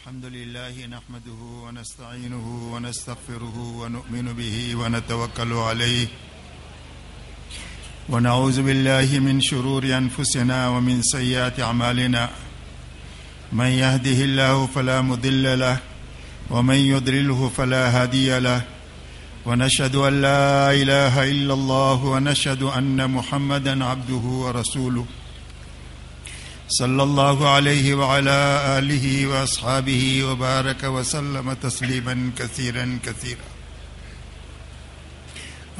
الحمد لله نحمده ونستعينه ونستغفره ونؤمن به ونتوكل عليه. ونعوذ بالله من شرور أنفسنا ومن سيئات أعمالنا. من يهده الله فلا مضل له ومن يضلله فلا هادي له. ونشهد أن لا إله إلا الله ونشهد أن محمدا عبده ورسوله. صلى الله عليه وعلى آله وأصحابه وبارك وسلم تسليما كثيرا كثيرا.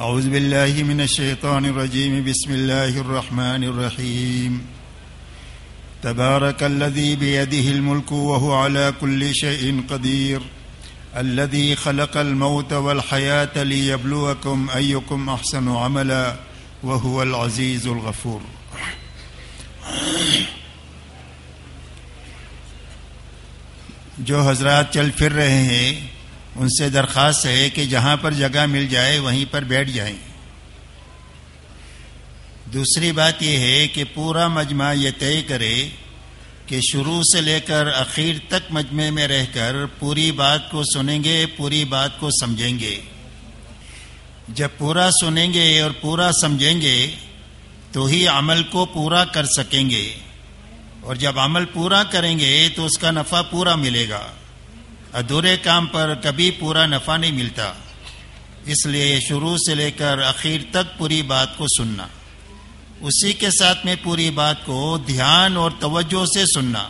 أعوذ بالله من الشيطان الرجيم. بسم الله الرحمن الرحيم. تبارك الذي بيده الملك وهو على كل شيء قدير. الذي خلق الموت والحياة ليبلوكم أيكم أحسن عملا وهو العزيز الغفور. جو حضرات چل پھر رہے ہیں، ان سے درخواست ہے کہ جہاں پر جگہ مل جائے، وہیں پر بیٹھ جائیں۔ دوسری بات یہ ہے کہ پورا مجمع یہ طے کرے کہ شروع سے لے کر اخیر تک مجمع میں رہ کر پوری بات کو سنیں گے، پوری بات کو سمجھیں گے۔ جب پورا سنیں گے اور پورا سمجھیں گے، تو ہی عمل کو پورا کر سکیں گے۔ اور جب عمل پورا کریں گے تو اس کا نفع پورا ملے گا۔ ادھورے کام پر کبھی پورا نفع نہیں ملتا۔ اس لیے شروع سے لے کر اخیر تک پوری بات کو سننا۔ اسی کے ساتھ میں پوری بات کو دھیان اور توجہ سے سننا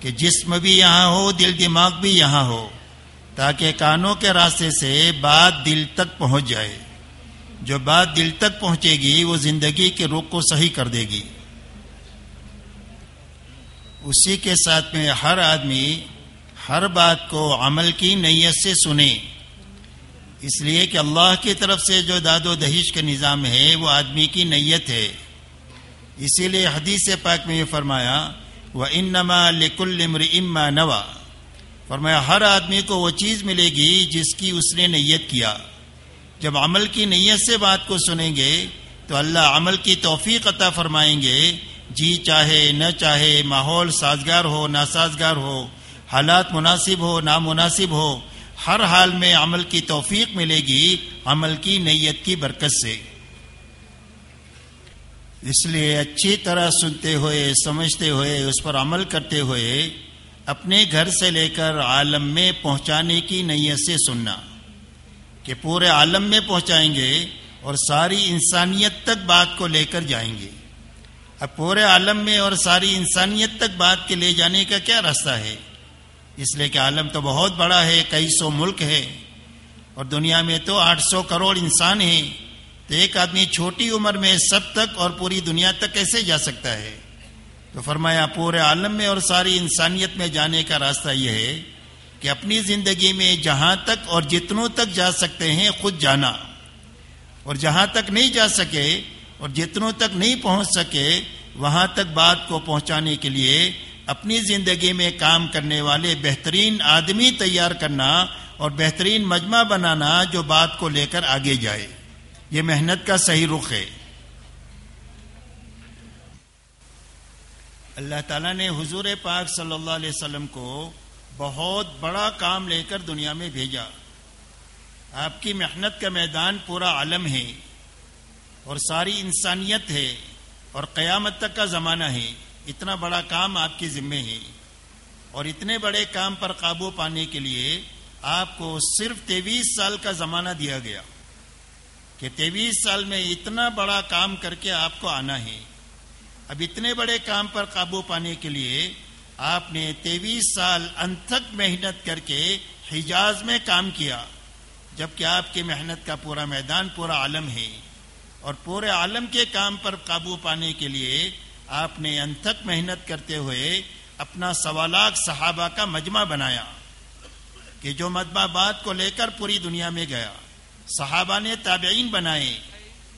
کہ جسم بھی یہاں ہو، دل دماغ بھی یہاں ہو، تاکہ کانوں کے راستے سے بات دل تک پہنچ جائے۔ جو بات دل تک پہنچے گی، وہ زندگی کے رخ کو صحیح کر دے گی۔ اسی کے ساتھ میں ہر آدمی ہر بات کو عمل کی نیت سے سنے۔ اس لیے کہ اللہ کی طرف سے جو داد و دہیش کا نظام ہے، وہ آدمی کی نیت ہے۔ اسی لیے حدیث پاک میں یہ فرمایا وہ ان نما لکل اما نوا فرمایا، ہر آدمی کو وہ چیز ملے گی جس کی اس نے نیت کیا۔ جب عمل کی نیت سے بات کو سنیں گے، تو اللہ عمل کی توفیق عطا فرمائیں گے۔ جی چاہے، نہ چاہے، ماحول سازگار ہو، ناسازگار ہو، حالات مناسب ہو، نامناسب ہو، ہر حال میں عمل کی توفیق ملے گی، عمل کی نیت کی برکت سے۔ اس لیے اچھی طرح سنتے ہوئے، سمجھتے ہوئے، اس پر عمل کرتے ہوئے، اپنے گھر سے لے کر عالم میں پہنچانے کی نیت سے سننا، کہ پورے عالم میں پہنچائیں گے اور ساری انسانیت تک بات کو لے کر جائیں گے۔ اب پورے عالم میں اور ساری انسانیت تک بات کے لے جانے کا کیا راستہ ہے؟ اس لیے کہ عالم تو بہت بڑا ہے، کئی سو ملک ہے۔ اور دنیا میں تو آٹھ سو کروڑ انسان ہیں۔ تو ایک آدمی چھوٹی عمر میں سب تک اور پوری دنیا تک کیسے جا سکتا ہے؟ تو فرمایا، پورے عالم میں اور ساری انسانیت میں جانے کا راستہ یہ ہے کہ اپنی زندگی میں جہاں تک اور جتنوں تک جا سکتے ہیں، خود جانا۔ اور جہاں تک نہیں جا سکے اور جتنوں تک نہیں پہنچ سکے، وہاں تک بات کو پہنچانے کے لیے اپنی زندگی میں کام کرنے والے بہترین آدمی تیار کرنا اور بہترین مجمع بنانا جو بات کو لے کر آگے جائے۔ یہ محنت کا صحیح رخ ہے۔ اللہ تعالیٰ نے حضور پاک صلی اللہ علیہ وسلم کو بہت بڑا کام لے کر دنیا میں بھیجا۔ آپ کی محنت کا میدان پورا عالم ہے۔ اور ساری انسانیت ہے اور قیامت تک کا زمانہ ہے، اتنا بڑا کام آپ کے ذمے ہے۔ اور اتنے بڑے کام پر قابو پانے کے لیے آپ کو صرف تیویس سال کا زمانہ دیا گیا۔ کہ تیویس سال میں اتنا بڑا کام کر کے آپ کو آنا ہے۔ اب اتنے بڑے کام پر قابو پانے کے لیے آپ نے تیویس سال انتھک محنت کر کے حجاز میں کام کیا، جبکہ آپ کی محنت کا پورا میدان، پورا عالم ہے۔ اور پورے عالم کے کام پر قابو پانے کے لیے آپ نے انتھک محنت کرتے ہوئے اپنا سوالات صحابہ کا مجمع بنایا کہ جو مجمع بات کو لے کر پوری دنیا میں گیا، صحابہ نے تابعین بنائے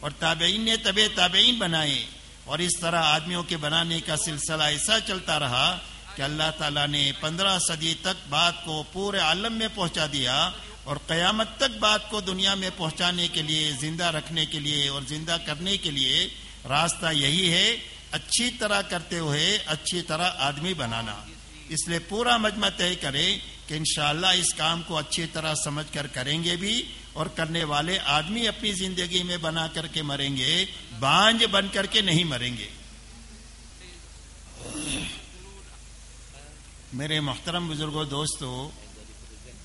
اور تابعین نے طب تابعین بنائے اور اس طرح آدمیوں کے بنانے کا سلسلہ ایسا چلتا رہا کہ اللہ تعالیٰ نے پندرہ صدی تک بات کو پورے عالم میں پہنچا دیا اور قیامت تک بات کو دنیا میں پہنچانے کے لیے، زندہ رکھنے کے لیے اور زندہ کرنے کے لیے راستہ یہی ہے، اچھی طرح کرتے ہوئے اچھی طرح آدمی بنانا۔ اس لیے پورا مجمع طے کرے کہ انشاءاللہ اس کام کو اچھی طرح سمجھ کر کریں گے بھی اور کرنے والے آدمی اپنی زندگی میں بنا کر کے مریں گے، بانج بن کر کے نہیں مریں گے۔ میرے محترم بزرگوں دوستو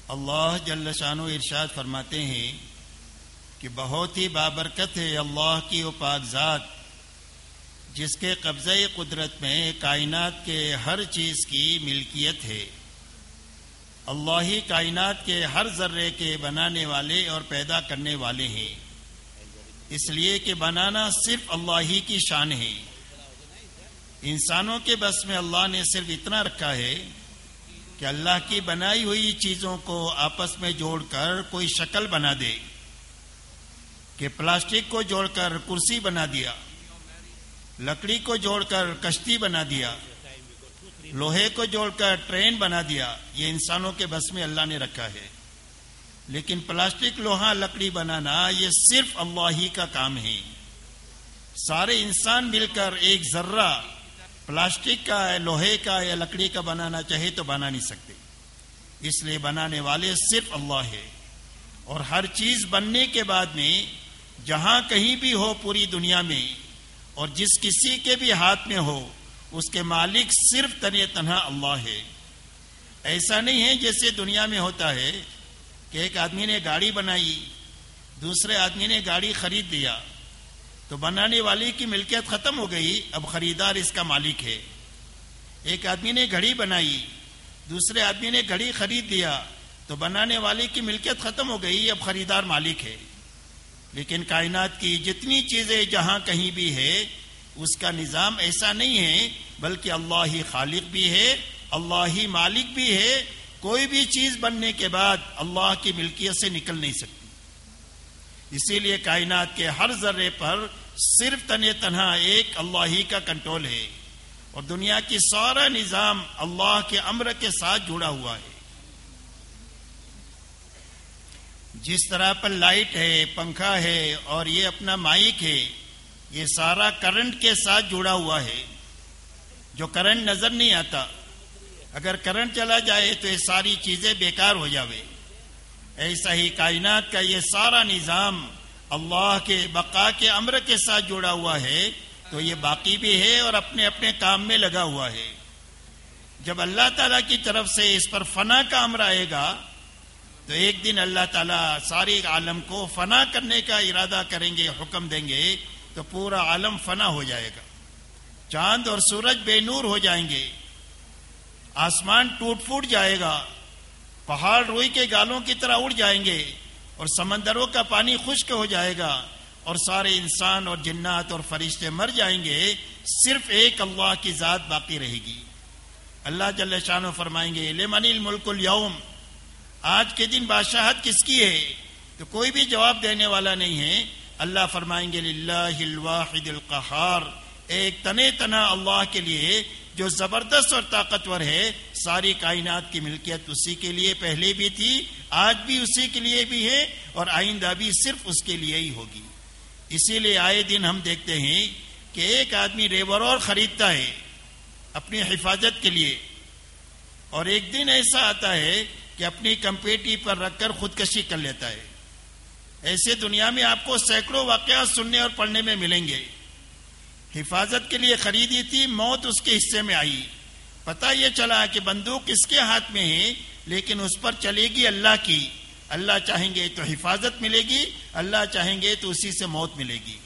اللہ جل شان و ارشاد فرماتے ہیں کہ بہت ہی بابرکت ہے اللہ کی وہ پاک ذات جس کے قبضہ قدرت میں کائنات کے ہر چیز کی ملکیت ہے۔ اللہ ہی کائنات کے ہر ذرے کے بنانے والے اور پیدا کرنے والے ہیں۔ اس لیے کہ بنانا صرف اللہ ہی کی شان ہے۔ انسانوں کے بس میں اللہ نے صرف اتنا رکھا ہے کہ اللہ کی بنائی ہوئی چیزوں کو آپس میں جوڑ کر کوئی شکل بنا دے، کہ پلاسٹک کو جوڑ کر کرسی بنا دیا، لکڑی کو جوڑ کر کشتی بنا دیا، لوہے کو جوڑ کر ٹرین بنا دیا، یہ انسانوں کے بس میں اللہ نے رکھا ہے۔ لیکن پلاسٹک، لوہا، لکڑی بنانا یہ صرف اللہ ہی کا کام ہے۔ سارے انسان مل کر ایک ذرہ پلاسٹک کا لوہے کا یا لکڑی کا بنانا چاہے تو بنا نہیں سکتے۔ اس لیے بنانے والے صرف اللہ ہے۔ اور ہر چیز بننے کے بعد میں جہاں کہیں بھی ہو پوری دنیا میں، اور جس کسی کے بھی ہاتھ میں ہو، اس کے مالک صرف تن تنہا اللہ ہے۔ ایسا نہیں ہے جیسے دنیا میں ہوتا ہے کہ ایک آدمی نے گاڑی بنائی، دوسرے آدمی نے گاڑی خرید دیا تو بنانے والی کی ملکیت ختم ہو گئی، اب خریدار اس کا مالک ہے۔ ایک آدمی نے گھڑی بنائی، دوسرے آدمی نے گھڑی خرید دیا تو بنانے والے کی ملکیت ختم ہو گئی، اب خریدار مالک ہے۔ لیکن کائنات کی جتنی چیزیں جہاں کہیں بھی ہے، اس کا نظام ایسا نہیں ہے، بلکہ اللہ ہی خالق بھی ہے، اللہ ہی مالک بھی ہے۔ کوئی بھی چیز بننے کے بعد اللہ کی ملکیت سے نکل نہیں سکتی۔ اسی لیے کائنات کے ہر ذرے پر صرف تن تنہا ایک اللہ ہی کا کنٹرول ہے۔ اور دنیا کی سارا نظام اللہ کے امر کے ساتھ جڑا ہوا ہے۔ جس طرح پر لائٹ ہے، پنکھا ہے، اور یہ اپنا مائک ہے، یہ سارا کرنٹ کے ساتھ جڑا ہوا ہے۔ جو کرنٹ نظر نہیں آتا، اگر کرنٹ چلا جائے تو یہ ساری چیزیں بیکار ہو جاوے۔ ایسا ہی کائنات کا یہ سارا نظام اللہ کے بقا کے امر کے ساتھ جڑا ہوا ہے، تو یہ باقی بھی ہے اور اپنے اپنے کام میں لگا ہوا ہے۔ جب اللہ تعالی کی طرف سے اس پر فنا کا امر آئے گا، تو ایک دن اللہ تعالیٰ سارے عالم کو فنا کرنے کا ارادہ کریں گے، حکم دیں گے، تو پورا عالم فنا ہو جائے گا۔ چاند اور سورج بے نور ہو جائیں گے، آسمان ٹوٹ پھوٹ جائے گا۔ پہاڑ روئی کے گالوں کی طرح اڑ جائیں گے اور سمندروں کا پانی خشک ہو جائے گا اور سارے انسان اور جنات اور فرشتے مر جائیں گے، صرف ایک اللہ کی ذات باقی رہے گی۔ اللہ جل شان فرمائیں گے، لمن الملک اليوم آج کے دن بادشاہت کس کی ہے؟ تو کوئی بھی جواب دینے والا نہیں ہے۔ اللہ فرمائیں گے، للہ الواحد القہار۔ ایک تنے تنا اللہ کے لیے جو زبردست اور طاقتور ہے، ساری کائنات کی ملکیت اسی کے لیے پہلے بھی تھی، آج بھی اسی کے لیے بھی ہے اور آئندہ بھی صرف اس کے لیے ہی ہوگی۔ اسی لیے آئے دن ہم دیکھتے ہیں کہ ایک آدمی ریور اور خریدتا ہے اپنی حفاظت کے لیے۔ اور ایک دن ایسا آتا ہے کہ اپنی کمپیٹی پر رکھ کر خودکشی کر لیتا ہے۔ ایسے دنیا میں آپ کو سینکڑوں واقعات سننے اور پڑھنے میں ملیں گے۔ حفاظت کے لیے خریدی تھی، موت اس کے حصے میں آئی۔ پتا یہ چلا کہ بندوق اس کے ہاتھ میں ہے، لیکن اس پر چلے گی اللہ کی۔ اللہ چاہیں گے تو حفاظت ملے گی، اللہ چاہیں گے تو اسی سے موت ملے گی۔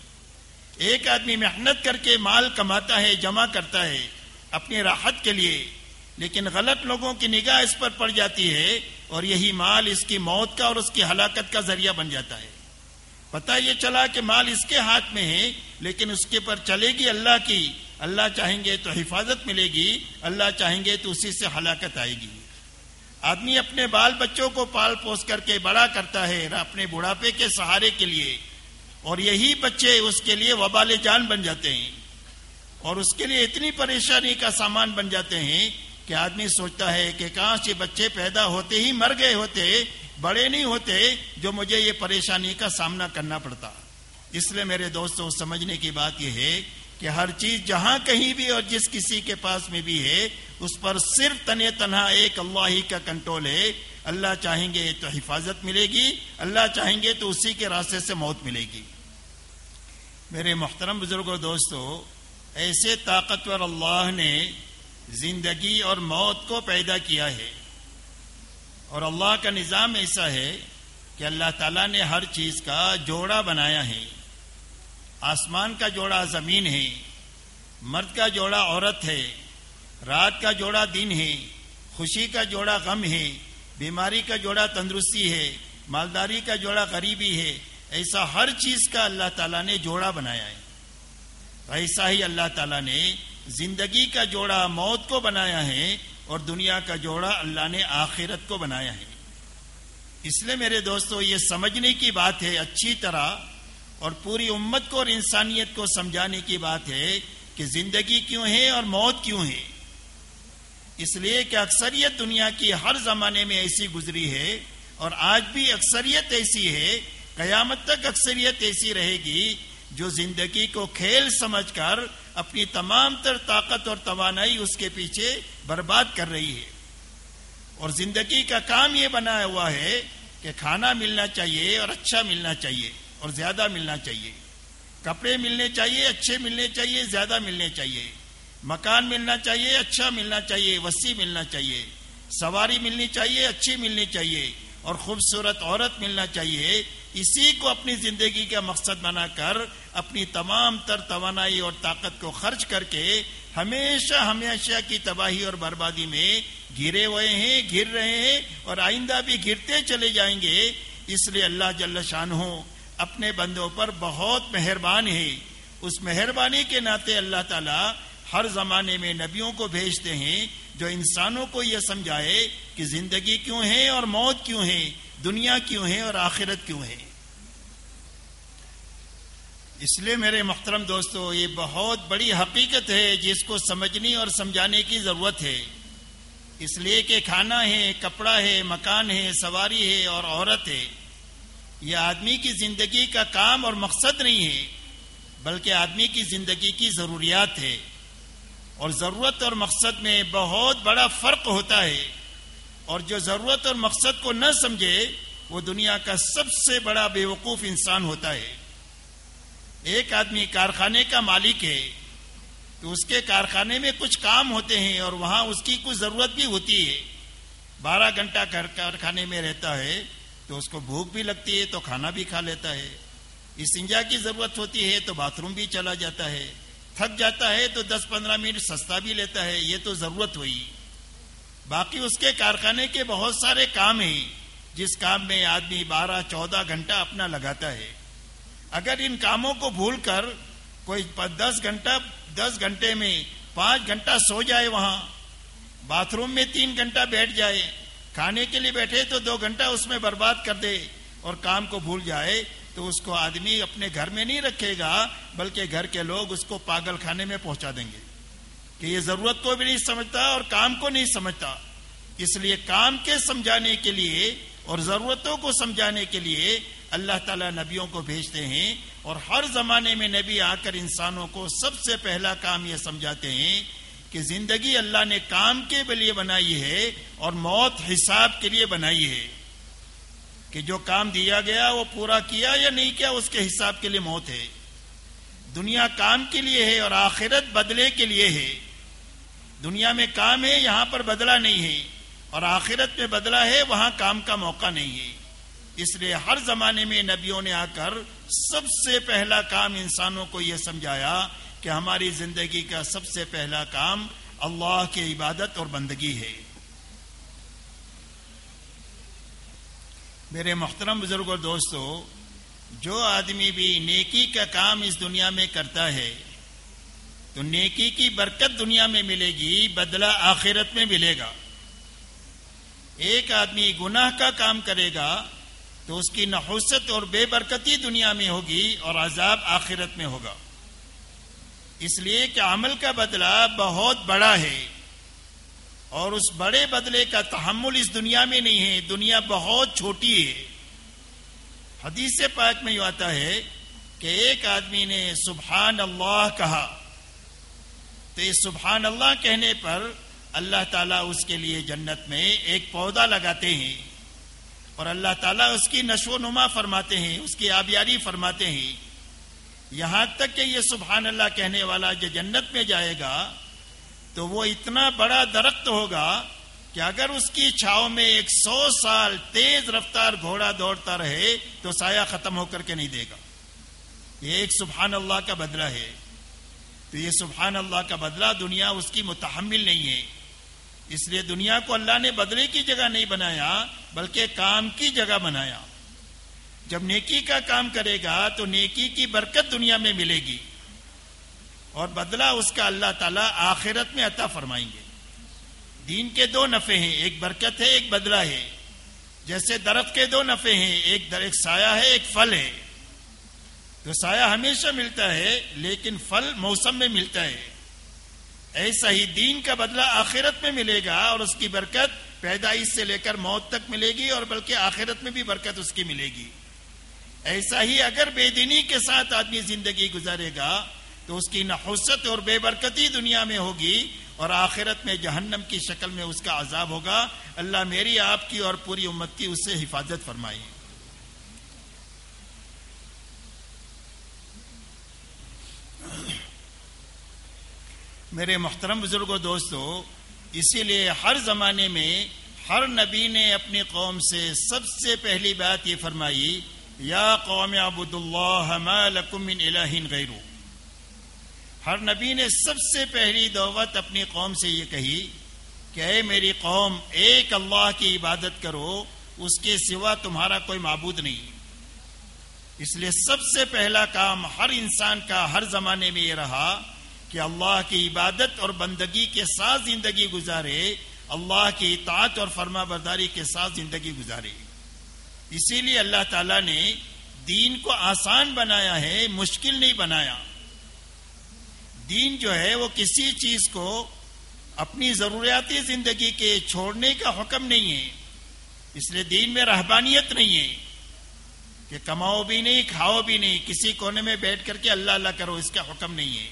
ایک آدمی محنت کر کے مال کماتا ہے، جمع کرتا ہے، اپنی راحت کے لیے۔ لیکن غلط لوگوں کی نگاہ اس پر پڑ جاتی ہے اور یہی مال اس کی موت کا اور اس کی ہلاکت کا ذریعہ بن جاتا ہے۔ پتہ یہ چلا کہ مال اس کے ہاتھ میں ہے، لیکن اس کے پر چلے گی اللہ کی۔ اللہ چاہیں گے تو حفاظت ملے گی، اللہ چاہیں گے تو اسی سے ہلاکت آئے گی۔ آدمی اپنے بال بچوں کو پال پوس کر کے بڑا کرتا ہے، اپنے بڑھاپے کے سہارے کے لیے۔ اور یہی بچے اس کے لیے وبال جان بن جاتے ہیں۔ اور اس کے لیے اتنی پریشانی کا سامان بن جاتے ہیں کہ آدمی سوچتا ہے کہ کاش یہ بچے پیدا ہوتے ہی مر گئے ہوتے بڑے نہیں ہوتے جو مجھے یہ پریشانی کا سامنا کرنا پڑتا۔ اس لیے میرے دوستوں سمجھنے کی بات یہ ہے کہ ہر چیز جہاں کہیں بھی اور جس کسی کے پاس میں بھی ہے، اس پر صرف تن تنہا ایک اللہ ہی کا کنٹرول ہے۔ اللہ چاہیں گے تو حفاظت ملے گی، اللہ چاہیں گے تو اسی کے راستے سے موت ملے گی۔ میرے محترم بزرگ دوستو، ایسے طاقتور اللہ نے زندگی اور موت کو پیدا کیا ہے۔ اور اللہ کا نظام ایسا ہے کہ اللہ تعالیٰ نے ہر چیز کا جوڑا بنایا ہے۔ آسمان کا جوڑا زمین ہے، مرد کا جوڑا عورت ہے، رات کا جوڑا دن ہے، خوشی کا جوڑا غم ہے، بیماری کا جوڑا تندرستی ہے، مالداری کا جوڑا غریبی ہے۔ ایسا ہر چیز کا اللہ تعالیٰ نے جوڑا بنایا ہے۔ ایسا ہی اللہ تعالیٰ نے زندگی کا جوڑا موت کو بنایا ہے۔ اور دنیا کا جوڑا اللہ نے آخرت کو بنایا ہے۔ اس لیے میرے دوستو، یہ سمجھنے کی بات ہے، اچھی طرح اور پوری امت کو اور انسانیت کو سمجھانے کی بات ہے کہ زندگی کیوں ہے اور موت کیوں ہے۔ اس لیے کہ اکثریت دنیا کی ہر زمانے میں ایسی گزری ہے اور آج بھی اکثریت ایسی ہے، قیامت تک اکثریت ایسی رہے گی جو زندگی کو کھیل سمجھ کر اپنی تمام تر طاقت اور توانائی اس کے پیچھے برباد کر رہی ہے۔ اور زندگی کا کام یہ بنا ہوا ہے کہ کھانا ملنا چاہیے اور اچھا ملنا چاہیے اور زیادہ ملنا چاہیے۔ کپڑے ملنے چاہیے، اچھے ملنے چاہیے، زیادہ ملنے چاہیے۔ مکان ملنا چاہیے اچھا ملنا چاہیے، وسیع ملنا چاہیے۔ سواری ملنی چاہیے، اچھی ملنی چاہیے۔ اور خوبصورت عورت ملنا چاہیے، اسی کو اپنی زندگی کا مقصد بنا کر، اپنی تمام تر توانائی اور طاقت کو خرچ کر کے ہمیشہ ہمیشہ کی تباہی اور بربادی میں گرے ہوئے ہیں گر رہے ہیں اور آئندہ بھی گرتے چلے جائیں گے۔ اس لیے اللہ جل شان ہو اپنے بندوں پر بہت مہربان ہے۔ اس مہربانی کے ناطے اللہ تعالی ہر زمانے میں نبیوں کو بھیجتے ہیں۔ جو انسانوں کو یہ سمجھائے کہ زندگی کیوں ہے اور موت کیوں ہے، دنیا کیوں ہے اور آخرت کیوں ہے۔ اس لیے میرے محترم دوستو، یہ بہت بڑی حقیقت ہے جس کو سمجھنی اور سمجھانے کی ضرورت ہے۔ اس لیے کہ کھانا ہے، کپڑا ہے، مکان ہے، سواری ہے اور عورت ہے۔ یہ آدمی کی زندگی کا کام اور مقصد نہیں ہے، بلکہ آدمی کی زندگی کی ضروریات ہے۔ اور ضرورت اور مقصد میں بہت بڑا فرق ہوتا ہے۔ اور جو ضرورت اور مقصد کو نہ سمجھے، وہ دنیا کا سب سے بڑا بے وقوف انسان ہوتا ہے۔ ایک آدمی کارخانے کا مالک ہے، تو اس کے کارخانے میں کچھ کام ہوتے ہیں اور وہاں اس کی کچھ ضرورت بھی ہوتی ہے۔ بارہ گھنٹہ کارخانے میں رہتا ہے، تو اس کو بھوک بھی لگتی ہے تو کھانا بھی کھا لیتا ہے۔ استنجا کی ضرورت ہوتی ہے تو باتھ روم بھی چلا جاتا ہے۔ تھک جاتا ہے تو دس پندرہ منٹ سستا بھی لیتا ہے، یہ تو ضرورت ہوئی۔ باقی اس کے کارخانے کے بہت سارے کام ہیں، جس کام میں آدمی بارہ، چودہ گھنٹہ اپنا لگاتا ہے۔ اگر ان کاموں کو بھول کر کوئی دس گھنٹہ، دس گھنٹے میں پانچ گھنٹہ سو جائے وہاں، باتھ روم میں تین گھنٹہ بیٹھ جائے، کھانے کے لیے بیٹھے تو دو گھنٹہ اس میں برباد کر دے اور کام کو بھول جائے تو اس کو آدمی اپنے گھر میں نہیں رکھے گا، بلکہ گھر کے لوگ اس کو پاگل خانے میں پہنچا دیں گے۔ کہ یہ ضرورت کو بھی نہیں سمجھتا اور کام کو نہیں سمجھتا۔ اس لیے کام کے سمجھانے کے لیے اور ضرورتوں کو سمجھانے کے لیے اللہ تعالیٰ نبیوں کو بھیجتے ہیں۔ اور ہر زمانے میں نبی آ کر انسانوں کو سب سے پہلا کام یہ سمجھاتے ہیں کہ زندگی اللہ نے کام کے لیے بنائی ہے اور موت حساب کے لیے بنائی ہے۔ کہ جو کام دیا گیا وہ پورا کیا یا نہیں کیا، اس کے حساب کے لیے موت ہے۔ دنیا کام کے لیے ہے اور آخرت بدلے کے لیے ہے۔ دنیا میں کام ہے، یہاں پر بدلہ نہیں ہے۔ اور آخرت میں بدلہ ہے، وہاں کام کا موقع نہیں ہے۔ اس لیے ہر زمانے میں نبیوں نے آ کر سب سے پہلا کام انسانوں کو یہ سمجھایا کہ ہماری زندگی کا سب سے پہلا کام اللہ کی عبادت اور بندگی ہے۔ میرے محترم بزرگ اور دوستو، جو آدمی بھی نیکی کا کام اس دنیا میں کرتا ہے، تو نیکی کی برکت دنیا میں ملے گی، بدلہ آخرت میں ملے گا۔ ایک آدمی گناہ کا کام کرے گا، تو اس کی نحوست اور بے برکتی دنیا میں ہوگی اور عذاب آخرت میں ہوگا۔ اس لیے کہ عمل کا بدلہ بہت بڑا ہے۔ اور اس بڑے بدلے کا تحمل اس دنیا میں نہیں ہے، دنیا بہت چھوٹی ہے۔ حدیث پاک میں یہ آتا ہے کہ ایک آدمی نے سبحان اللہ کہا۔ تو اس سبحان اللہ کہنے پر اللہ تعالیٰ اس کے لیے جنت میں ایک پودا لگاتے ہیں۔ اور اللہ تعالیٰ اس کی نشو و نما فرماتے ہیں، اس کی آبیاری فرماتے ہیں۔ یہاں تک کہ یہ سبحان اللہ کہنے والا جو جنت میں جائے گا تو وہ اتنا بڑا درخت ہوگا کہ اگر اس کی چھاؤں میں ایک سو سال تیز رفتار گھوڑا دوڑتا رہے تو سایہ ختم ہو کر کے نہیں دے گا۔ یہ ایک سبحان اللہ کا بدلہ ہے۔ تو یہ سبحان اللہ کا بدلہ دنیا اس کی متحمل نہیں ہے۔ اس لیے دنیا کو اللہ نے بدلے کی جگہ نہیں بنایا، بلکہ کام کی جگہ بنایا۔ جب نیکی کا کام کرے گا تو نیکی کی برکت دنیا میں ملے گی۔ اور بدلہ اس کا اللہ تعالیٰ آخرت میں عطا فرمائیں گے۔ دین کے دو نفے ہیں، ایک برکت ہے، ایک بدلہ ہے۔ جیسے درخت کے دو نفے ہیں، ایک در، ایک سایہ ہے، ایک پھل ہے۔ تو سایہ ہمیشہ ملتا ہے، لیکن پھل موسم میں ملتا ہے۔ ایسا ہی دین کا بدلہ آخرت میں ملے گا اور اس کی برکت پیدائش سے لے کر موت تک ملے گی اور بلکہ آخرت میں بھی برکت اس کی ملے گی۔ ایسا ہی اگر بے دینی کے ساتھ آدمی زندگی گزارے گا تو اس کی نحوست اور بے برکتی دنیا میں ہوگی اور آخرت میں جہنم کی شکل میں اس کا عذاب ہوگا۔ اللہ میری آپ کی اور پوری امت کی اس سے حفاظت فرمائی میرے محترم بزرگوں دوستو، اسی لیے ہر زمانے میں ہر نبی نے اپنی قوم سے سب سے پہلی بات یہ فرمائی، یا قوم عبد اللہ ما لکم من الہ غیرو ہر نبی نے سب سے پہلی دعوت اپنی قوم سے یہ کہی کہ اے میری قوم، ایک اللہ کی عبادت کرو، اس کے سوا تمہارا کوئی معبود نہیں۔ اس لیے سب سے پہلا کام ہر انسان کا ہر زمانے میں یہ رہا کہ اللہ کی عبادت اور بندگی کے ساتھ زندگی گزارے، اللہ کی اطاعت اور فرما برداری کے ساتھ زندگی گزارے۔ اسی لیے اللہ تعالی نے دین کو آسان بنایا ہے، مشکل نہیں بنایا۔ دین جو ہے وہ کسی چیز کو اپنی ضروریاتی زندگی کے چھوڑنے کا حکم نہیں ہے۔ اس لیے دین میں رہبانیت نہیں ہے کہ کماؤ بھی نہیں، کھاؤ بھی نہیں، کسی کونے میں بیٹھ کر کے اللہ اللہ کرو، اس کا حکم نہیں ہے۔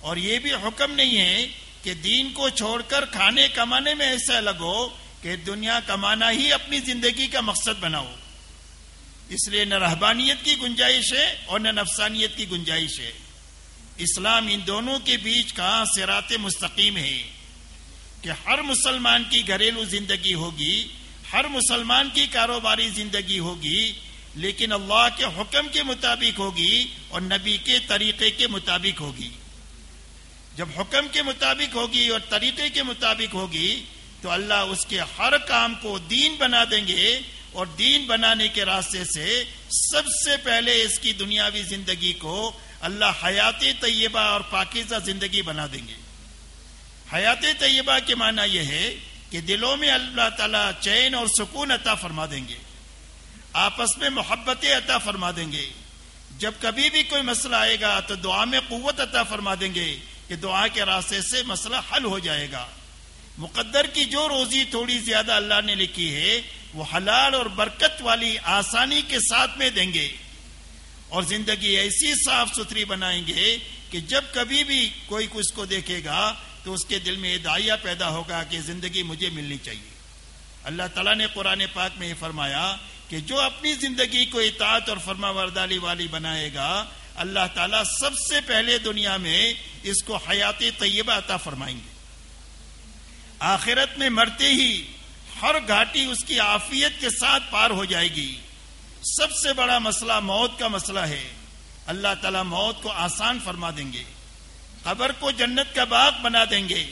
اور یہ بھی حکم نہیں ہے کہ دین کو چھوڑ کر کھانے کمانے میں ایسا لگو کہ دنیا کمانا ہی اپنی زندگی کا مقصد بناؤ۔ اس لیے نہ رہبانیت کی گنجائش ہے اور نہ نفسانیت کی گنجائش ہے۔ اسلام ان دونوں کے بیچ کا سرات مستقیم ہے کہ ہر مسلمان کی گھریلو زندگی ہوگی، ہر مسلمان کی کاروباری زندگی ہوگی، لیکن اللہ کے حکم کے مطابق ہوگی اور نبی کے طریقے کے مطابق ہوگی۔ جب حکم کے مطابق ہوگی اور طریقے کے مطابق ہوگی، تو اللہ اس کے ہر کام کو دین بنا دیں گے اور دین بنانے کے راستے سے سب سے پہلے اس کی دنیاوی زندگی کو اللہ حیات طیبہ اور پاکیزہ زندگی بنا دیں گے۔ حیات طیبہ کے معنی یہ ہے کہ دلوں میں اللہ تعالیٰ چین اور سکون عطا فرما دیں گے۔ آپس میں محبت عطا فرما دیں گے۔ جب کبھی بھی کوئی مسئلہ آئے گا تو دعا میں قوت عطا فرما دیں گے کہ دعا کے راستے سے مسئلہ حل ہو جائے گا۔ مقدر کی جو روزی تھوڑی زیادہ اللہ نے لکھی ہے، وہ حلال اور برکت والی آسانی کے ساتھ میں دیں گے۔ اور زندگی ایسی صاف ستھری بنائیں گے کہ جب کبھی بھی کوئی اس کو دیکھے گا تو اس کے دل میں یہ دائیا پیدا ہوگا کہ زندگی مجھے ملنی چاہیے۔ اللہ تعالیٰ نے قرآن پاک میں یہ فرمایا کہ جو اپنی زندگی کو اطاعت اور فرما وردالی والی بنائے گا، اللہ تعالیٰ سب سے پہلے دنیا میں اس کو حیات طیبہ عطا فرمائیں گے۔ آخرت میں مرتے ہی ہر گھاٹی اس کی آفیت کے ساتھ پار ہو جائے گی۔ سب سے بڑا مسئلہ موت کا مسئلہ ہے۔ اللہ تعالیٰ موت کو آسان فرما دیں گے۔ قبر کو جنت کا باغ بنا دیں گے۔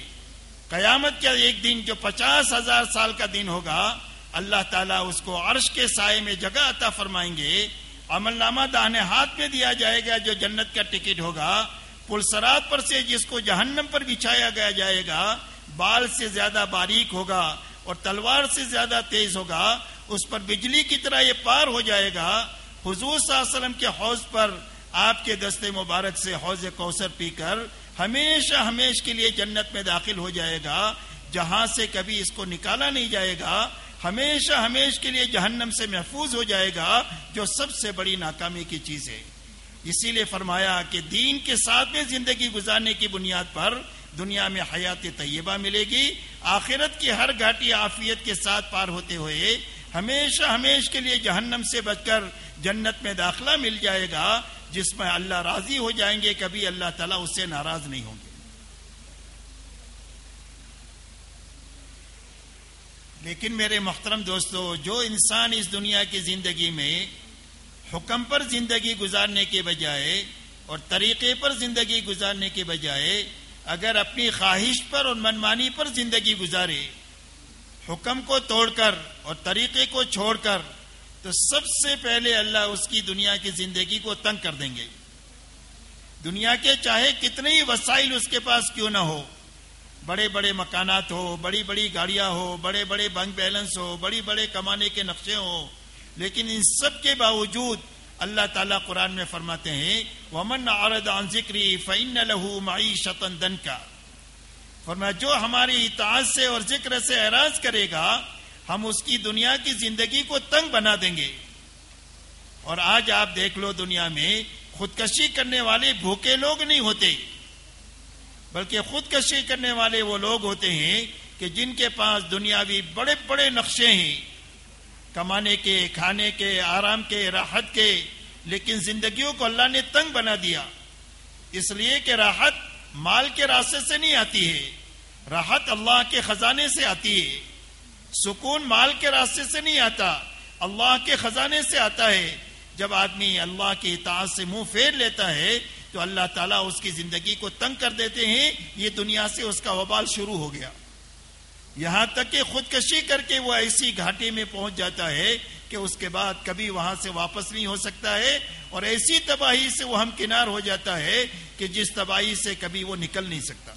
قیامت کا ایک دن جو پچاس ہزار سال کا دن ہوگا، اللہ تعالیٰ اس کو عرش کے سائے میں جگہ عطا فرمائیں گے۔ عمل نامہ داہنے ہاتھ میں دیا جائے گا جو جنت کا ٹکٹ ہوگا۔ پلسرات پر سے جس کو جہنم پر بچھایا گیا جائے گا، بال سے زیادہ باریک ہوگا اور تلوار سے زیادہ تیز ہوگا۔ اس پر بجلی کی طرح یہ پار ہو جائے گا۔ حضور صلی اللہ علیہ وسلم کے حوض پر آپ کے دستے مبارک سے حوض کوثر پی کر ہمیشہ ہمیش کے لیے جنت میں داخل ہو جائے گا۔ جہاں سے کبھی اس کو نکالا نہیں جائے گا، ہمیشہ ہمیش کے لیے جہنم سے محفوظ ہو جائے گا، جو سب سے بڑی ناکامی کی چیز ہے۔ اسی لیے فرمایا کہ دین کے ساتھ میں زندگی گزارنے کی بنیاد پر دنیا میں حیات طیبہ ملے گی۔ آخرت کی ہر گھاٹی عافیت کے ساتھ پار ہوتے ہوئے ہمیشہ ہمیش کے لیے جہنم سے بچ کر جنت میں داخلہ مل جائے گا، جس میں اللہ راضی ہو جائیں گے، کبھی اللہ تعالیٰ اس سے ناراض نہیں ہوں گے۔ لیکن میرے محترم دوستو، جو انسان اس دنیا کی زندگی میں حکم پر زندگی گزارنے کے بجائے اور طریقے پر زندگی گزارنے کے بجائے اگر اپنی خواہش پر اور منمانی پر زندگی گزارے، حکم کو توڑ کر اور طریقے کو چھوڑ کر تو سب سے پہلے اللہ اس کی دنیا کی زندگی کو تنگ کر دیں گے۔ دنیا کے چاہے کتنے ہی وسائل اس کے پاس کیوں نہ ہو۔ بڑے بڑے مکانات ہو، بڑی بڑی گاڑیاں ہو، بڑے بڑے بینک بیلنس ہو، بڑی بڑے کمانے کے نقشے ہوں لیکن ان سب کے باوجود اللہ تعالیٰ قرآن میں فرماتے ہیں، ومن عرض عن ذکری فعن لہو معیشت دن کا فرما جو ہماری اطاعت سے اور ذکر سے اعراض کرے گا ہم اس کی دنیا کی زندگی کو تنگ بنا دیں گے۔ اور آج آپ دیکھ لو دنیا میں خودکشی کرنے والے بھوکے لوگ نہیں ہوتے، بلکہ خودکشی کرنے والے وہ لوگ ہوتے ہیں کہ جن کے پاس دنیاوی بڑے بڑے نقشے ہیں۔ کمانے کے، کھانے کے، آرام کے، راحت کے، لیکن زندگیوں کو اللہ نے تنگ بنا دیا۔ اس لیے کہ راحت مال کے راستے سے نہیں آتی ہے، راحت اللہ کے خزانے سے آتی ہے۔ سکون مال کے راستے سے نہیں آتا، اللہ کے خزانے سے آتا ہے۔ جب آدمی اللہ کی اطاعت سے منہ پھیر لیتا ہے، تو اللہ تعالیٰ اس کی زندگی کو تنگ کر دیتے ہیں۔ یہ دنیا سے اس کا وبال شروع ہو گیا۔ یہاں تک کہ خودکشی کر کے وہ ایسی گھاٹی میں پہنچ جاتا ہے کہ اس کے بعد کبھی وہاں سے واپس نہیں ہو سکتا ہے۔ اور ایسی تباہی سے وہ ہم کنار ہو جاتا ہے کہ جس تباہی سے کبھی وہ نکل نہیں سکتا۔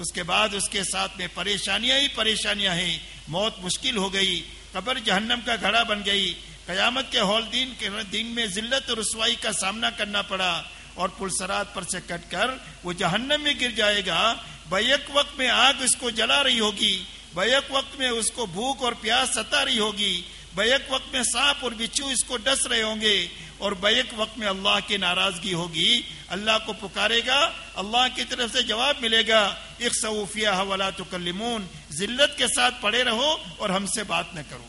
اس کے بعد اس کے ساتھ میں پریشانیاں ہی پریشانیاں ہیں۔ موت مشکل ہو گئی، قبر جہنم کا گھڑا بن گئی۔ قیامت کے ہول دین کے دن میں ذلت اور رسوائی کا سامنا کرنا پڑا اور پلسرات پر سے کٹ کر وہ جہنم میں گر جائے گا۔ بیک وقت میں آگ اس کو جلا رہی ہوگی، بیک وقت میں اس کو بھوک اور پیاس ستا رہی ہوگی۔ بیک وقت میں سانپ اور بچھو اس کو ڈس رہے ہوں گے۔ اور بیک وقت میں اللہ کی ناراضگی ہوگی، اللہ کو پکارے گا، اللہ کی طرف سے جواب ملے گا ایک ولا تکلمون، ذلت کے ساتھ پڑے رہو اور ہم سے بات نہ کرو۔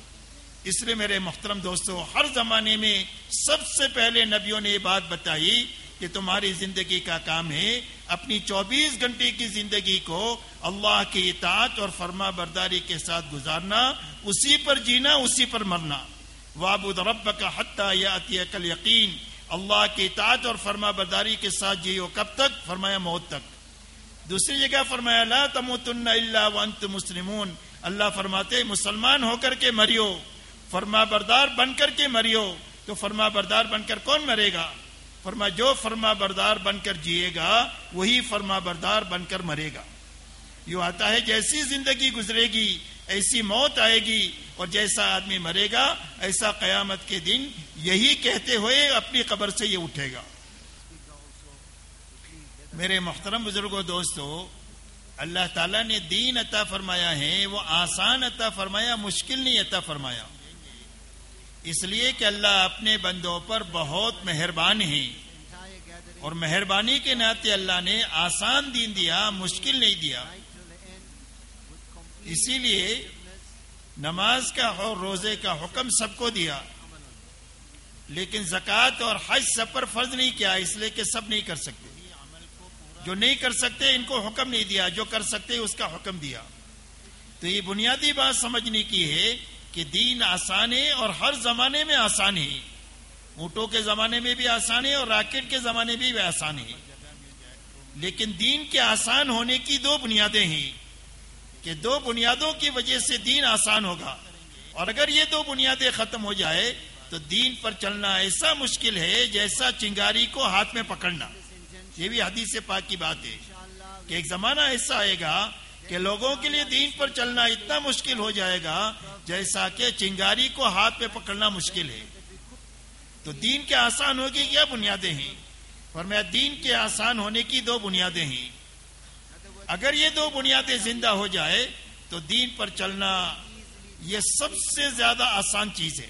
اس لیے میرے محترم دوستو، ہر زمانے میں سب سے پہلے نبیوں نے یہ بات بتائی کہ تمہاری زندگی کا کام ہے اپنی چوبیس گھنٹے کی زندگی کو اللہ کی اطاعت اور فرما برداری کے ساتھ گزارنا، اسی پر جینا، اسی پر مرنا۔ وابد رب کا حتیٰ یا کل یقین اللہ کی اطاعت اور فرما برداری کے ساتھ جیو کب تک؟ فرمایا موت تک۔ دوسری جگہ فرمایا، لا تموتن الا وانت مسلمون۔ اللہ فرماتے، مسلمان ہو کر کے مریو۔ فرما بردار بن کر کے مریو۔ تو فرما بردار بن کر کون مرے گا؟ فرما، جو فرما بردار بن کر جیے گا، وہی فرما بردار بن کر مرے گا۔ یوں آتا ہے جیسی زندگی گزرے گی ایسی موت آئے گی اور جیسا آدمی مرے گا، ایسا قیامت کے دن یہی کہتے ہوئے اپنی قبر سے یہ اٹھے گا۔ میرے محترم بزرگوں دوستو، اللہ تعالیٰ نے دین عطا فرمایا ہے، وہ آسان عطا فرمایا، مشکل نہیں عطا فرمایا۔ اس لیے کہ اللہ اپنے بندوں پر بہت مہربان ہے اور مہربانی کے ناطے اللہ نے آسان دین دیا، مشکل نہیں دیا۔ اسی لیے نماز کا اور روزے کا حکم سب کو دیا، لیکن زکوٰۃ اور حج سب پر فرض نہیں کیا، اس لیے کہ سب نہیں کر سکتے۔ جو نہیں کر سکتے، ان کو حکم نہیں دیا، جو کر سکتے، اس کا حکم دیا۔ تو یہ بنیادی بات سمجھنے کی ہے کہ دین آسان ہے اور ہر زمانے میں آسان ہے۔ اونٹوں کے زمانے میں بھی آسان ہے اور راکٹ کے زمانے میں بھی آسان ہے۔ لیکن دین کے آسان ہونے کی دو بنیادیں ہیں۔ کہ دو بنیادوں کی وجہ سے دین آسان ہوگا۔ اور اگر یہ دو بنیادیں ختم ہو جائے، تو دین پر چلنا ایسا مشکل ہے جیسا چنگاری کو ہاتھ میں پکڑنا۔ یہ بھی حدیث پاک کی بات ہے کہ ایک زمانہ ایسا آئے گا کہ لوگوں کے لیے دین پر چلنا اتنا مشکل ہو جائے گا جیسا کہ چنگاری کو ہاتھ پہ پکڑنا مشکل ہے۔ تو دین کے آسان ہوگی کیا بنیادیں ہیں؟ اور میں دین کے آسان ہونے کی دو بنیادیں ہیں۔ اگر یہ دو بنیادیں زندہ ہو جائے تو دین پر چلنا یہ سب سے زیادہ آسان چیز ہے۔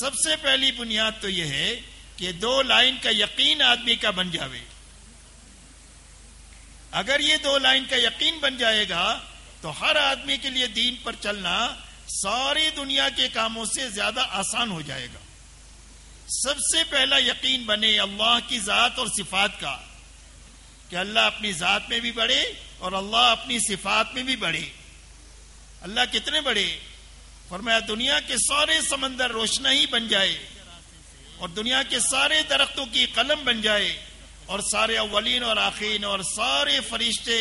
سب سے پہلی بنیاد تو یہ ہے کہ دو لائن کا یقین آدمی کا بن جاوے۔ اگر یہ دو لائن کا یقین بن جائے گا تو ہر آدمی کے لیے دین پر چلنا ساری دنیا کے کاموں سے زیادہ آسان ہو جائے گا۔ سب سے پہلا یقین بنے اللہ کی ذات اور صفات کا۔ کہ اللہ اپنی ذات میں بھی بڑھے اور اللہ اپنی صفات میں بھی بڑھے۔ اللہ کتنے بڑے فرمایا دنیا کے سارے سمندر روشنا ہی بن جائے اور دنیا کے سارے درختوں کی قلم بن جائے اور سارے اولین اور آخرین اور سارے فرشتے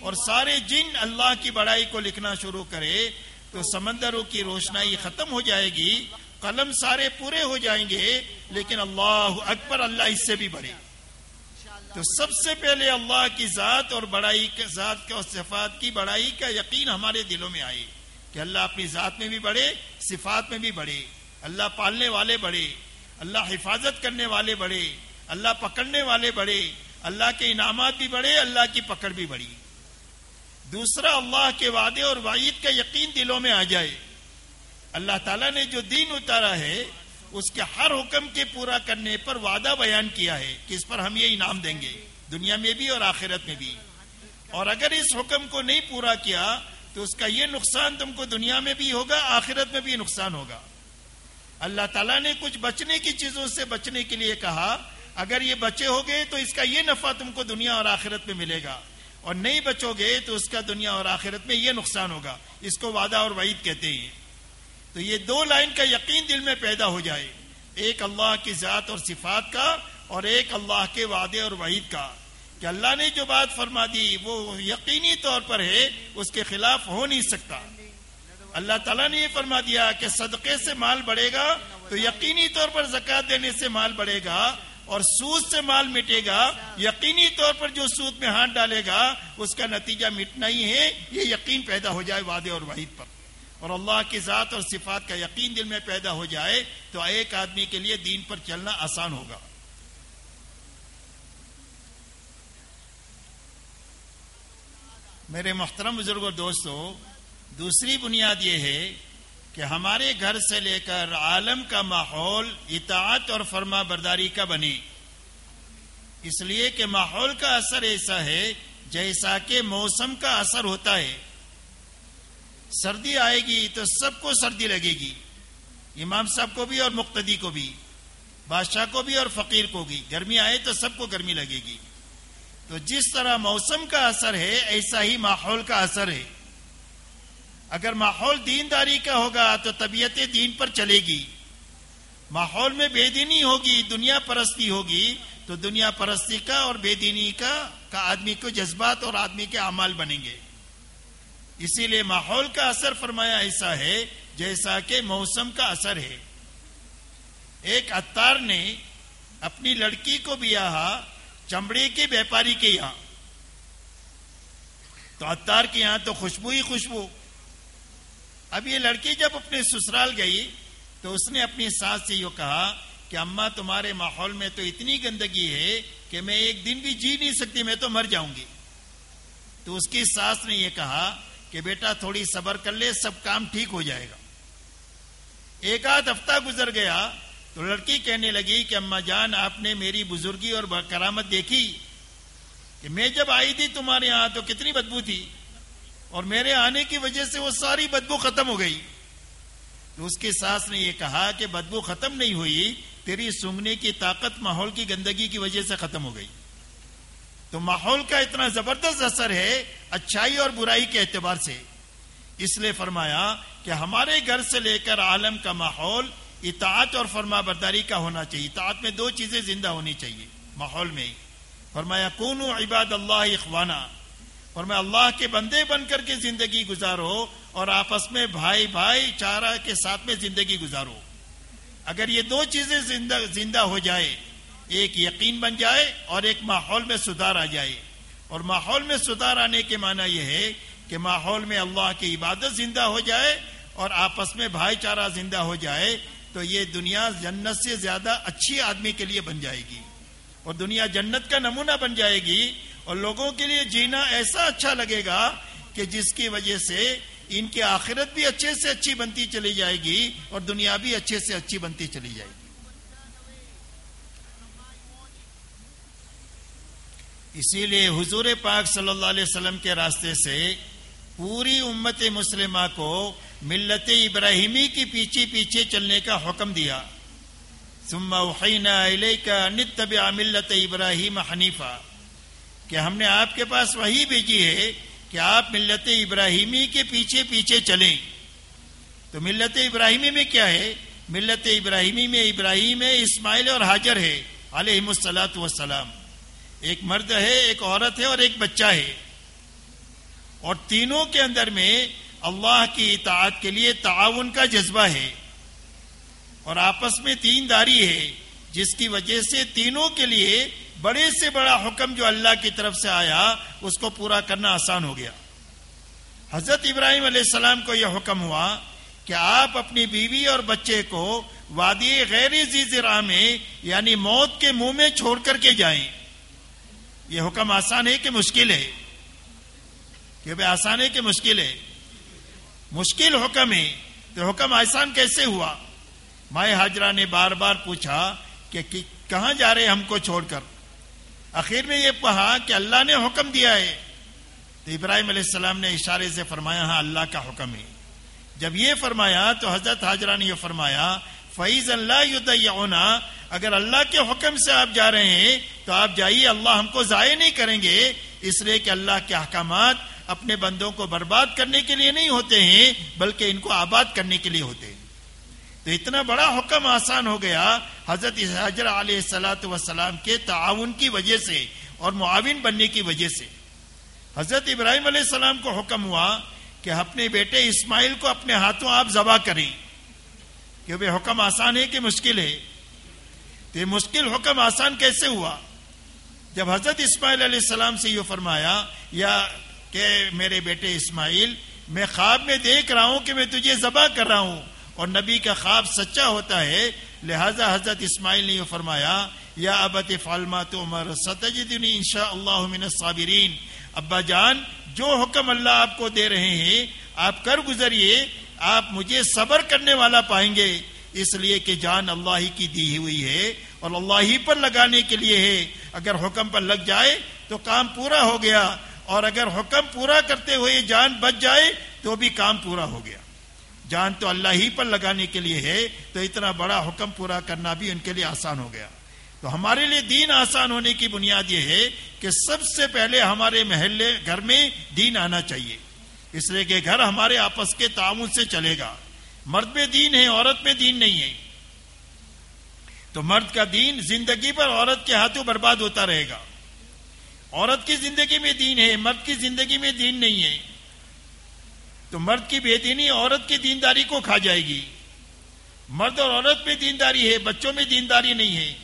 اور سارے جن اللہ کی بڑائی کو لکھنا شروع کرے تو سمندروں کی روشنائی ختم ہو جائے گی، قلم سارے پورے ہو جائیں گے، لیکن اللہ اکبر اللہ اس سے بھی بڑھے۔ تو سب سے پہلے اللہ کی ذات اور بڑائی کے ذات کے اور صفات کی بڑائی کا یقین ہمارے دلوں میں آئے کہ اللہ اپنی ذات میں بھی بڑھے، صفات میں بھی بڑھے، اللہ پالنے والے بڑھے، اللہ حفاظت کرنے والے بڑھے، اللہ پکڑنے والے بڑھے، اللہ کے انعامات بھی بڑھے، اللہ کی پکڑ بھی بڑھی۔ دوسرا، اللہ کے وعدے اور وعید کا یقین دلوں میں آ جائے۔ اللہ تعالیٰ نے جو دین اتارا ہے اس کے ہر حکم کے پورا کرنے پر وعدہ بیان کیا ہے کہ اس پر ہم یہ انعام دیں گے، دنیا میں بھی اور آخرت میں بھی۔ اور اگر اس حکم کو نہیں پورا کیا، تو اس کا یہ نقصان تم کو دنیا میں بھی ہوگا، آخرت میں بھی نقصان ہوگا۔ اللہ تعالیٰ نے کچھ بچنے کی چیزوں سے بچنے کے لیے کہا، اگر یہ بچے ہو گئے تو اس کا یہ نفع تم کو دنیا اور آخرت میں ملے گا۔ اور نہیں بچو گے تو اس کا دنیا اور آخرت میں یہ نقصان ہوگا۔ اس کو وعدہ اور وعید کہتے ہیں۔ تو یہ دو لائن کا یقین دل میں پیدا ہو جائے۔ ایک اللہ کی ذات اور صفات کا اور ایک اللہ کے وعدے اور وعید کا۔ کہ اللہ نے جو بات فرما دی وہ یقینی طور پر ہے، اس کے خلاف ہو نہیں سکتا۔ اللہ تعالیٰ نے یہ فرما دیا کہ صدقے سے مال بڑھے گا تو یقینی طور پر زکات دینے سے مال بڑھے گا اور سود سے مال مٹے گا۔ یقینی طور پر جو سود میں ہاتھ ڈالے گا، اس کا نتیجہ مٹنا ہی ہے۔ یہ یقین پیدا ہو جائے وعدے اور وحید پر۔ اور اللہ کی ذات اور صفات کا یقین دل میں پیدا ہو جائے تو ایک آدمی کے لیے دین پر چلنا آسان ہوگا۔ میرے محترم بزرگ اور دوستو، دوسری بنیاد یہ ہے کہ ہمارے گھر سے لے کر عالم کا ماحول اطاعت اور فرما برداری کا بنے اس لیے کہ ماحول کا اثر ایسا ہے جیسا کہ موسم کا اثر ہوتا ہے۔ سردی آئے گی تو سب کو سردی لگے گی۔ امام صاحب کو بھی اور مقتدی کو بھی، بادشاہ کو بھی اور فقیر کو بھی۔ گرمی آئے تو سب کو گرمی لگے گی۔ تو جس طرح موسم کا اثر ہے، ایسا ہی ماحول کا اثر ہے۔ اگر ماحول دینداری کا ہوگا تو طبیعت دین پر چلے گی۔ ماحول میں بے دینی ہوگی، دنیا پرستی ہوگی۔ تو دنیا پرستی کا اور بے دینی کا کا آدمی کو جذبات اور آدمی کے اعمال بنیں گے۔ اسی لیے ماحول کا اثر فرمایا ایسا ہے جیسا کہ موسم کا اثر ہے۔ ایک اتار نے اپنی لڑکی کو بھی چمڑے کے ویپاری کے یہاں۔ تو اتار کے یہاں تو خوشبو ہی خوشبو۔ اب یہ لڑکی جب اپنے سسرال گئی تو اس نے اپنی سانس سے یہ کہا کہ اما تمہارے ماحول میں تو اتنی گندگی ہے کہ میں ایک دن بھی جی نہیں سکتی، میں تو مر جاؤں گی۔ تو اس کی ساس نے یہ کہا کہ بیٹا تھوڑی صبر کر لے، سب کام ٹھیک ہو جائے گا۔ ایک آدھ ہفتہ گزر گیا تو لڑکی کہنے لگی کہ اما جان، آپ نے میری بزرگی اور کرامت دیکھی کہ میں جب آئی تھی تمہارے یہاں تو کتنی بدبو تھی اور میرے آنے کی وجہ سے وہ ساری بدبو ختم ہو گئی۔ تو اس کی ساس نے یہ کہا کہ بدبو ختم نہیں ہوئی، تیری سونگنے کی طاقت ماحول کی گندگی کی وجہ سے ختم ہو گئی۔ تو ماحول کا اتنا زبردست اثر ہے اچھائی اور برائی کے اعتبار سے۔ اس لیے فرمایا کہ ہمارے گھر سے لے کر عالم کا ماحول اطاعت اور فرما برداری کا ہونا چاہیے۔ اطاعت میں دو چیزیں زندہ ہونی چاہیے، ماحول میں۔ فرمایا کون عباد اللہ اخوانہ فرمایا، اللہ کے بندے بن کر کے زندگی گزارو اور آپس میں بھائی بھائی چارہ کے ساتھ میں زندگی گزارو۔ اگر یہ دو چیزیں زندہ زندہ ہو جائے، ایک یقین بن جائے اور ایک ماحول میں سدھار آ جائے۔ اور ماحول میں سدھار آنے کے معنی یہ ہے کہ ماحول میں اللہ کی عبادت زندہ ہو جائے اور آپس میں بھائی چارہ زندہ ہو جائے تو یہ دنیا جنت سے زیادہ اچھی آدمی کے لیے بن جائے گی اور دنیا جنت کا نمونہ بن جائے گی اور لوگوں کے لیے جینا ایسا اچھا لگے گا کہ جس کی وجہ سے ان کی آخرت بھی اچھے سے اچھی بنتی چلی جائے گی اور دنیا بھی اچھے سے اچھی بنتی چلی جائے گی۔ اسی لیے حضور پاک صلی اللہ علیہ وسلم کے راستے سے پوری امت مسلمہ کو ملت ابراہیمی کی پیچھے پیچھے چلنے کا حکم دیا۔ ثم اوحینا الیکا نتبع ملت ابراہیم حنیفہ کہ ہم نے آپ کے پاس وہی بھیجی ہے کہ آپ ملت ابراہیمی کے پیچھے پیچھے چلیں۔ تو ملت ابراہیمی میں کیا ہے؟ ملت ابراہیمی میں ابراہیم ہے اسماعیل اور حاجر ہے علیہ السلاۃ وسلام ایک مرد ہے، ایک عورت ہے اور ایک بچہ ہے۔ اور تینوں کے اندر میں اللہ کی اطاعت کے لیے تعاون کا جذبہ ہے۔ اور آپس میں تین داری ہے، جس کی وجہ سے تینوں کے لیے بڑے سے بڑا حکم جو اللہ کی طرف سے آیا، اس کو پورا کرنا آسان ہو گیا۔ حضرت ابراہیم علیہ السلام کو یہ حکم ہوا کہ آپ اپنی بیوی اور بچے کو وادی غیر راہ میں یعنی موت کے منہ میں چھوڑ کر کے جائیں۔ یہ حکم آسان ہے کہ مشکل ہے؟ کہ بھائی آسان ہے کہ مشکل ہے؟ مشکل حکم ہے۔ تو حکم آسان کیسے ہوا؟ مائے حاجرہ نے بار بار پوچھا کہ کہاں جا رہے ہم کو چھوڑ کر؟ آخر میں یہ کہا کہ اللہ نے حکم دیا ہے۔ تو ابراہیم علیہ السلام نے اشارے سے فرمایا ہاں اللہ کا حکم ہے۔ جب یہ فرمایا تو حضرت حاجرہ نے یہ فرمایا فیض اللہ اگر اللہ کے حکم سے آپ جا رہے ہیں تو آپ جائیے، اللہ ہم کو ضائع نہیں کریں گے۔ اس لیے کہ اللہ کے احکامات اپنے بندوں کو برباد کرنے کے لیے نہیں ہوتے ہیں، بلکہ ان کو آباد کرنے کے لیے ہوتے ہیں۔ تو اتنا بڑا حکم آسان ہو گیا حضرت حضر علیہ السلاۃ وسلام کے تعاون کی وجہ سے اور معاون بننے کی وجہ سے۔ حضرت ابراہیم علیہ السلام کو حکم ہوا کہ اپنے بیٹے اسماعیل کو اپنے ہاتھوں آپ ذبح کریں۔ کہ وہ حکم آسان ہے کہ مشکل ہے۔ تو یہ مشکل حکم آسان کیسے ہوا؟ جب حضرت اسماعیل علیہ السلام سے یہ فرمایا، یا کہ میرے بیٹے اسماعیل، میں خواب میں دیکھ رہا ہوں کہ میں تجھے ذبح کر رہا ہوں، اور نبی کا خواب سچا ہوتا ہے، لہذا حضرت اسماعیل نے یہ فرمایا، یا ابت فالما تو عمر ستجدنی انشاء اللہ من الصابرین۔ ابا جان، جو حکم اللہ آپ کو دے رہے ہیں، آپ کر گزریے، آپ مجھے صبر کرنے والا پائیں گے۔ اس لیے کہ جان اللہ ہی کی دی ہوئی ہے، اور اللہ ہی پر لگانے کے لیے ہے۔ اگر حکم پر لگ جائے تو کام پورا ہو گیا، اور اگر حکم پورا کرتے ہوئے جان بچ جائے تو بھی کام پورا ہو گیا۔ جان تو اللہ ہی پر لگانے کے لیے ہے، تو اتنا بڑا حکم پورا کرنا بھی ان کے لیے آسان ہو گیا۔ تو ہمارے لیے دین آسان ہونے کی بنیاد یہ ہے کہ سب سے پہلے ہمارے محلے، گھر میں دین آنا چاہیے۔ اس لیے کہ گھر ہمارے آپس کے تعاون سے چلے گا۔ مرد میں دین ہے، عورت میں دین نہیں ہے۔ تو مرد کا دین زندگی پر عورت کے ہاتھوں برباد ہوتا رہے گا۔ عورت کی زندگی میں دین ہے، مرد کی زندگی میں دین نہیں ہے۔ تو مرد کی بے دینی عورت کی دینداری کو کھا جائے گی۔ مرد اور عورت میں دینداری ہے، بچوں میں دینداری نہیں ہے۔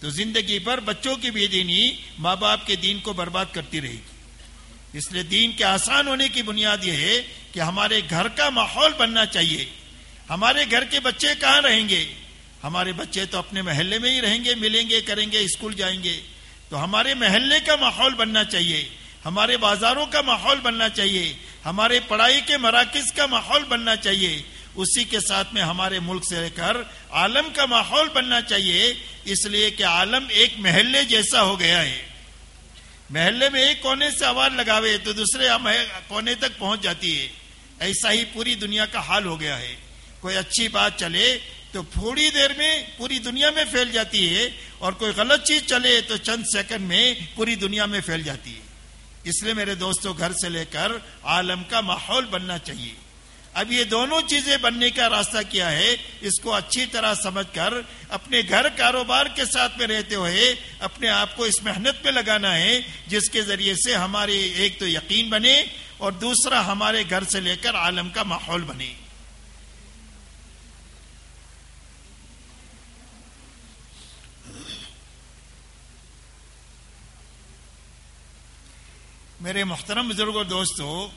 تو زندگی پر بچوں کی بے دینی ماں باپ کے دین کو برباد کرتی رہے گی۔ اس لیے دین کے آسان ہونے کی بنیاد یہ ہے کہ ہمارے گھر کا ماحول بننا چاہیے۔ ہمارے گھر کے بچے کہاں رہیں گے؟ ہمارے بچے تو اپنے محلے میں ہی رہیں گے، ملیں گے، کریں گے، اسکول جائیں گے۔ تو ہمارے محلے کا ماحول بننا چاہیے، ہمارے بازاروں کا ماحول بننا چاہیے، ہمارے پڑھائی کے مراکز کا ماحول بننا چاہیے۔ اسی کے ساتھ میں ہمارے ملک سے لے کر عالم کا ماحول بننا چاہیے۔ اس لیے کہ عالم ایک محلے جیسا ہو گیا ہے۔ محلے میں ایک کونے سے آواز لگاوے تو دوسرے کونے تک پہنچ جاتی ہے۔ ایسا ہی پوری دنیا کا حال ہو گیا ہے۔ کوئی اچھی بات چلے تو تھوڑی دیر میں پوری دنیا میں پھیل جاتی ہے اور کوئی غلط چیز چلے تو چند سیکنڈ میں پوری دنیا میں پھیل جاتی ہے۔ اس لیے میرے دوستوں گھر سے لے کر عالم کا ماحول بننا چاہیے۔ اب یہ دونوں چیزیں بننے کا راستہ کیا ہے، اس کو اچھی طرح سمجھ کر اپنے گھر کاروبار کے ساتھ میں رہتے ہوئے اپنے آپ کو اس محنت پہ لگانا ہے، جس کے ذریعے سے ہمارے ایک تو یقین بنے اور دوسرا ہمارے گھر سے لے کر عالم کا ماحول بنے۔ میرے محترم بزرگ اور دوستو،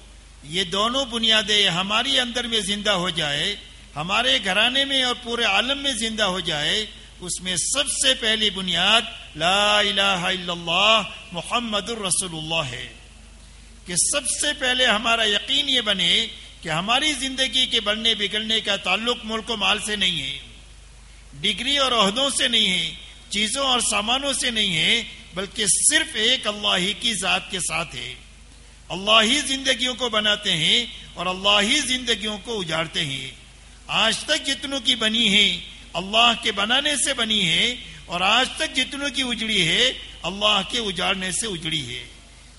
یہ دونوں بنیادیں ہماری اندر میں زندہ ہو جائے، ہمارے گھرانے میں اور پورے عالم میں زندہ ہو جائے، اس میں سب سے پہلی بنیاد لا الہ الا اللہ محمد الرسول اللہ ہے۔ کہ سب سے پہلے ہمارا یقین یہ بنے کہ ہماری زندگی کے بڑھنے بگڑنے کا تعلق ملک و مال سے نہیں ہے، ڈگری اور عہدوں سے نہیں ہے، چیزوں اور سامانوں سے نہیں ہے بلکہ صرف ایک اللہ ہی کی ذات کے ساتھ ہے۔ اللہ ہی زندگیوں کو بناتے ہیں اور اللہ ہی زندگیوں کو اجاڑتے ہیں۔ آج تک جتنوں کی بنی ہے اللہ کے بنانے سے بنی ہے اور آج تک جتنوں کی اجڑی ہے، اللہ کے اجاڑنے سے اجڑی ہے۔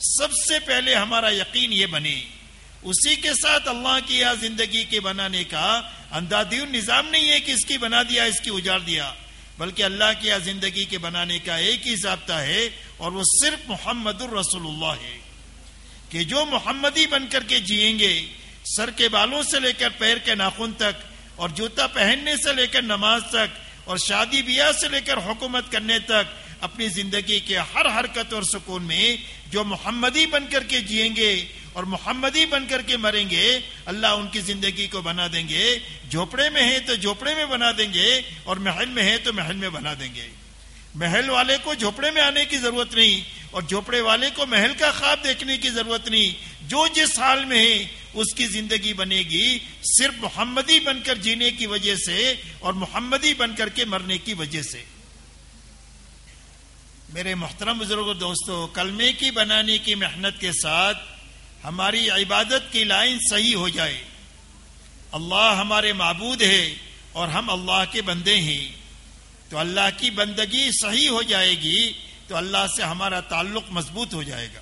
سب سے پہلے ہمارا یقین یہ بنے۔ اسی کے ساتھ اللہ کی یہاں زندگی کے بنانے کا اندازی نظام نہیں ہے کہ اس کی بنا دیا، اس کی اجاڑ دیا۔ بلکہ اللہ کی زندگی کے بنانے کا ایک ہی ضابطہ ہے اور وہ صرف محمد الرسول اللہ ہے کہ جو محمدی بن کر کے جیئیں گے، سر کے بالوں سے لے کر پیر کے ناخن تک، اور جوتا پہننے سے لے کر نماز تک، اور شادی بیاہ سے لے کر حکومت کرنے تک اپنی زندگی کے ہر حرکت اور سکون میں جو محمدی بن کر کے جیئیں گے اور محمدی بن کر کے مریں گے، اللہ ان کی زندگی کو بنا دیں گے۔ جھوپڑے میں ہے تو جھوپڑے میں بنا دیں گے، اور محل میں ہے تو محل میں بنا دیں گے۔ محل والے کو جھوپڑے میں آنے کی ضرورت نہیں، اور جھوپڑے والے کو محل کا خواب دیکھنے کی ضرورت نہیں۔ جو جس حال میں ہے اس کی زندگی بنے گی۔ صرف محمدی بن کر جینے کی وجہ سے، اور محمدی بن کر کے مرنے کی وجہ سے۔ میرے محترم بزرگ دوستو، کلمے کی بنانے کی محنت کے ساتھ ہماری عبادت کی لائن صحیح ہو جائے۔ اللہ ہمارے معبود ہے اور ہم اللہ کے بندے ہیں۔ تو اللہ کی بندگی صحیح ہو جائے گی، تو اللہ سے ہمارا تعلق مضبوط ہو جائے گا۔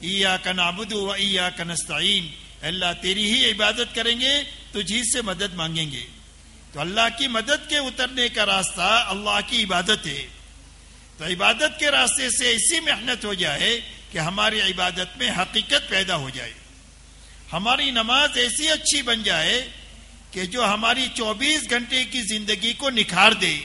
ایا کا نابود و ایا کا نستعین اللہ تیری ہی عبادت کریں گے تجھی سے مدد مانگیں گے۔ تو اللہ کی مدد کے اترنے کا راستہ اللہ کی عبادت ہے۔ تو عبادت کے راستے سے ایسی محنت ہو جائے کہ ہماری عبادت میں حقیقت پیدا ہو جائے۔ ہماری نماز ایسی اچھی بن جائے کہ جو ہماری چوبیس گھنٹے کی زندگی کو نکھار دے۔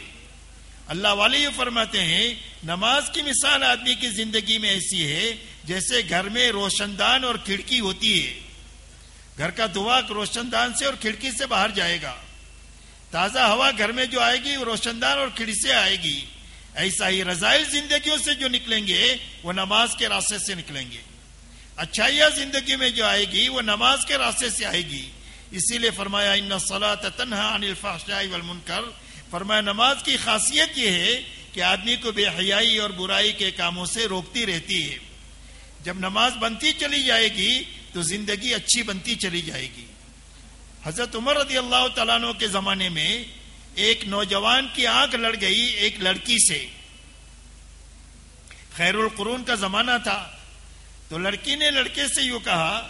اللہ والے یہ فرماتے ہیں، نماز کی مثال آدمی کی زندگی میں ایسی ہے، جیسے گھر میں روشن دان اور کھڑکی ہوتی ہے۔ گھر کا دعا روشن دان سے اور کھڑکی سے باہر جائے گا۔ تازہ ہوا گھر میں جو آئے گی، وہ روشن دان اور کھڑکی سے آئے گی۔ ایسا ہی رضائل زندگیوں سے جو نکلیں گے، وہ نماز کے راستے سے نکلیں گے۔ اچھائیاں زندگی میں جو آئے گی، وہ نماز کے راستے سے آئے گی۔ اسی لیے فرمایا، ان تنہا والمنکر فرمایا، نماز کی خاصیت یہ ہے کہ آدمی کو بے حیائی اور برائی کے کاموں سے روکتی رہتی ہے۔ جب نماز بنتی چلی جائے گی، تو زندگی اچھی بنتی چلی جائے گی۔ حضرت عمر رضی اللہ تعالیٰ کے زمانے میں ایک نوجوان کی آنکھ لڑ گئی ایک لڑکی سے۔ خیر القرون کا زمانہ تھا۔ تو لڑکی نے لڑکے سے یوں کہا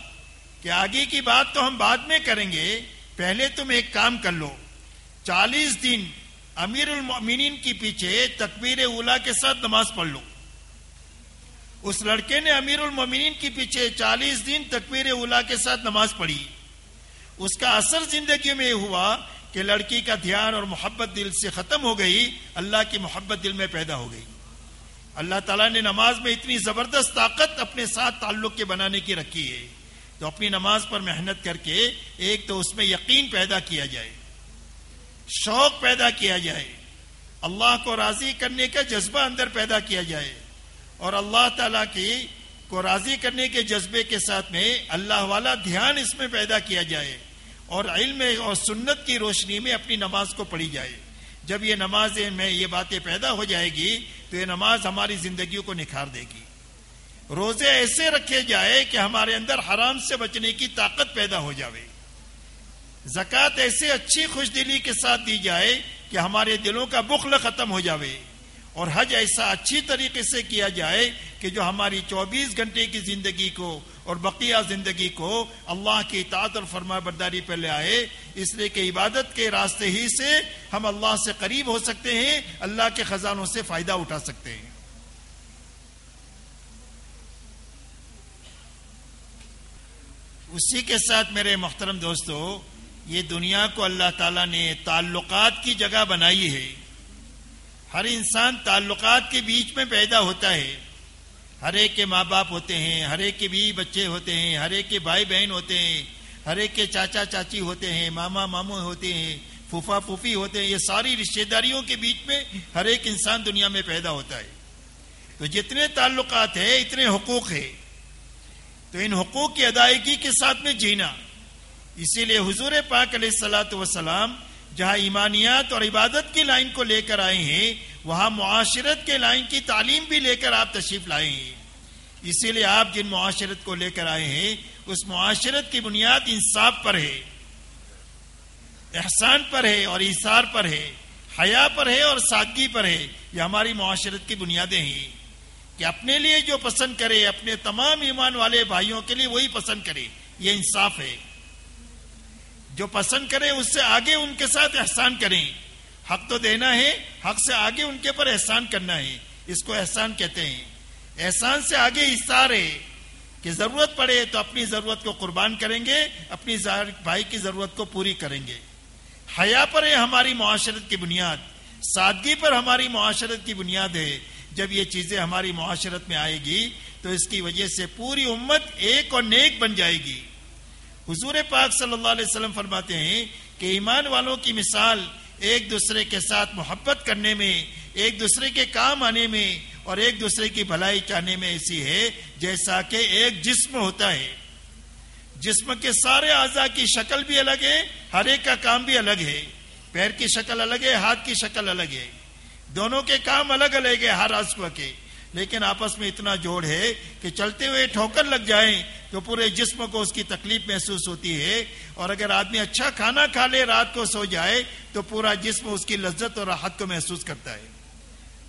کہ آگے کی بات تو ہم بعد میں کریں گے، پہلے تم ایک کام کر لو۔ چالیس دن امیر المؤمنین کی پیچھے تکبیر اولا کے ساتھ نماز پڑھ لو۔ اس لڑکے نے امیر المومنین کی پیچھے چالیس دن تکبیر اولا کے ساتھ نماز پڑھی۔ اس کا اثر زندگی میں ہوا کہ لڑکی کا دھیان اور محبت دل سے ختم ہو گئی، اللہ کی محبت دل میں پیدا ہو گئی۔ اللہ تعالیٰ نے نماز میں اتنی زبردست طاقت اپنے ساتھ تعلق کے بنانے کی رکھی ہے۔ تو اپنی نماز پر محنت کر کے ایک تو اس میں یقین پیدا کیا جائے، شوق پیدا کیا جائے، اللہ کو راضی کرنے کا جذبہ اندر پیدا کیا جائے۔ اور اللہ تعالیٰ کی کو راضی کرنے کے جذبے کے ساتھ میں اللہ والا دھیان اس میں پیدا کیا جائے۔ اور علم اور سنت کی روشنی میں اپنی نماز کو پڑھی جائے۔ جب یہ نماز میں یہ باتیں پیدا ہو جائے گی تو یہ نماز ہماری زندگیوں کو نکھار دے گی۔ روزے ایسے رکھے جائے کہ ہمارے اندر حرام سے بچنے کی طاقت پیدا ہو جائے زکوٰۃ ایسے اچھی خوش دلی کے ساتھ دی جائے کہ ہمارے دلوں کا بخل ختم ہو جاوے۔ اور حج ایسا اچھی طریقے سے کیا جائے کہ جو ہماری چوبیس گھنٹے کی زندگی کو اور بقیہ زندگی کو اللہ کی اطاعت اور فرما برداری پہ لے آئے۔ اس لیے کہ عبادت کے راستے ہی سے ہم اللہ سے قریب ہو سکتے ہیں، اللہ کے خزانوں سے فائدہ اٹھا سکتے ہیں۔ اسی کے ساتھ میرے محترم دوستو، یہ دنیا کو اللہ تعالیٰ نے تعلقات کی جگہ بنائی ہے۔ ہر انسان تعلقات کے بیچ میں پیدا ہوتا ہے۔ ہر ایک کے ماں باپ ہوتے ہیں، ہر ایک کے بیوی بچے ہوتے ہیں، ہر ایک کے بھائی بہن ہوتے ہیں، ہر ایک کے چاچا چاچی ہوتے ہیں، ماما ماموں ہوتے ہیں پھوفا پھوفی ہوتے ہیں، یہ ساری رشتے داریوں کے بیچ میں ہر ایک انسان دنیا میں پیدا ہوتا ہے۔ تو جتنے تعلقات ہیں، اتنے حقوق ہیں۔ تو ان حقوق کی ادائیگی کے ساتھ میں جینا۔ اسی لیے حضور پاک علیہ السلاۃ وسلام جہاں ایمانیات اور عبادت کی لائن کو لے کر آئے ہیں وہاں معاشرت کے لائن کی تعلیم بھی لے کر آپ تشریف لائے ہیں۔ اسی لیے آپ جن معاشرت کو لے کر آئے ہیں، اس معاشرت کی بنیاد انصاف پر ہے، احسان پر ہے اور اثار پر ہے، حیا پر ہے اور سادگی پر ہے۔ یہ ہماری معاشرت کی بنیادیں ہیں۔ کہ اپنے لیے جو پسند کرے، اپنے تمام ایمان والے بھائیوں کے لیے وہی پسند کرے، یہ انصاف ہے۔ جو پسند کرے، اس سے آگے ان کے ساتھ احسان کریں۔ حق تو دینا ہے، حق سے آگے ان کے پر احسان کرنا ہے۔ اس کو احسان کہتے ہیں۔ احسان سے آگے اشار ہے کہ ضرورت پڑے تو اپنی ضرورت کو قربان کریں گے، اپنی بھائی کی ضرورت کو پوری کریں گے۔ حیا پر ہے ہماری معاشرت کی بنیاد۔ سادگی پر ہماری معاشرت کی بنیاد ہے۔ جب یہ چیزیں ہماری معاشرت میں آئے گی تو اس کی وجہ سے پوری امت ایک اور نیک بن جائے گی۔ حضور پاک صلی اللہ علیہ وسلم فرماتے ہیں کہ ایمان والوں کی مثال ایک دوسرے کے ساتھ محبت کرنے میں، ایک دوسرے کے کام آنے میں اور ایک دوسرے کی بھلائی چاہنے میں ایسی ہے جیسا کہ ایک جسم ہوتا ہے۔ جسم کے سارے اعضاء کی شکل بھی الگ ہے، ہر ایک کا کام بھی الگ ہے۔ پیر کی شکل الگ ہے، ہاتھ کی شکل الگ ہے۔ دونوں کے کام الگ الگ ہے، ہر آسو کے۔ لیکن آپس میں اتنا جوڑ ہے کہ چلتے ہوئے ٹھوکر لگ جائیں تو پورے جسم کو اس کی تکلیف محسوس ہوتی ہے اور اگر آدمی اچھا کھانا کھا لے، رات کو سو جائے تو پورا جسم اس کی لذت اور راحت کو محسوس کرتا ہے۔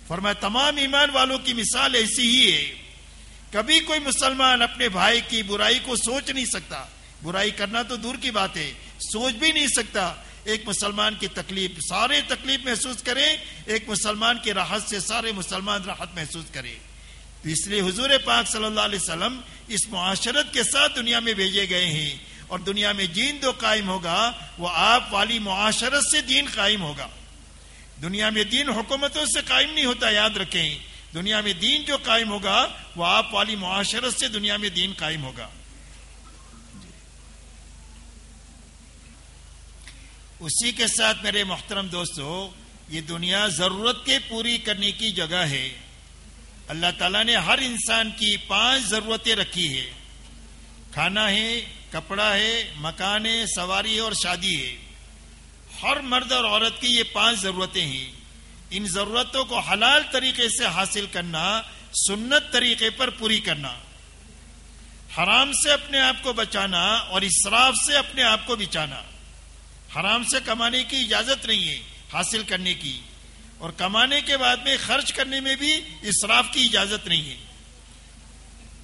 فرمایا، تمام ایمان والوں کی مثال ایسی ہی ہے۔ کبھی کوئی مسلمان اپنے بھائی کی برائی کو سوچ نہیں سکتا۔ برائی کرنا تو دور کی بات ہے، سوچ بھی نہیں سکتا۔ ایک مسلمان کی تکلیف، سارے تکلیف محسوس کریں، ایک مسلمان کی راحت سے سارے مسلمان راحت محسوس کریں۔ تو اس لیے حضور پاک صلی اللہ علیہ وسلم اس معاشرت کے ساتھ دنیا میں بھیجے گئے ہیں۔ اور دنیا میں جین دو قائم ہوگا، وہ آپ والی معاشرت سے دین قائم ہوگا۔ دنیا میں دین حکومتوں سے قائم نہیں ہوتا، یاد رکھیں۔ دنیا میں دین جو قائم ہوگا، وہ آپ والی معاشرت سے دنیا میں دین قائم ہوگا۔ اسی کے ساتھ میرے محترم دوستو، یہ دنیا ضرورت کے پوری کرنے کی جگہ ہے۔ اللہ تعالیٰ نے ہر انسان کی پانچ ضرورتیں رکھی ہے کھانا ہے، کپڑا ہے، مکان ہے، سواری ہے اور شادی ہے۔ ہر مرد اور عورت کی یہ پانچ ضرورتیں ہیں۔ ان ضرورتوں کو حلال طریقے سے حاصل کرنا، سنت طریقے پر پوری کرنا۔ حرام سے اپنے آپ کو بچانا اور اسراف سے اپنے آپ کو بچانا۔ حرام سے کمانے کی اجازت نہیں ہے، حاصل کرنے کی۔ اور کمانے کے بعد میں خرچ کرنے میں بھی اسراف کی اجازت نہیں ہے۔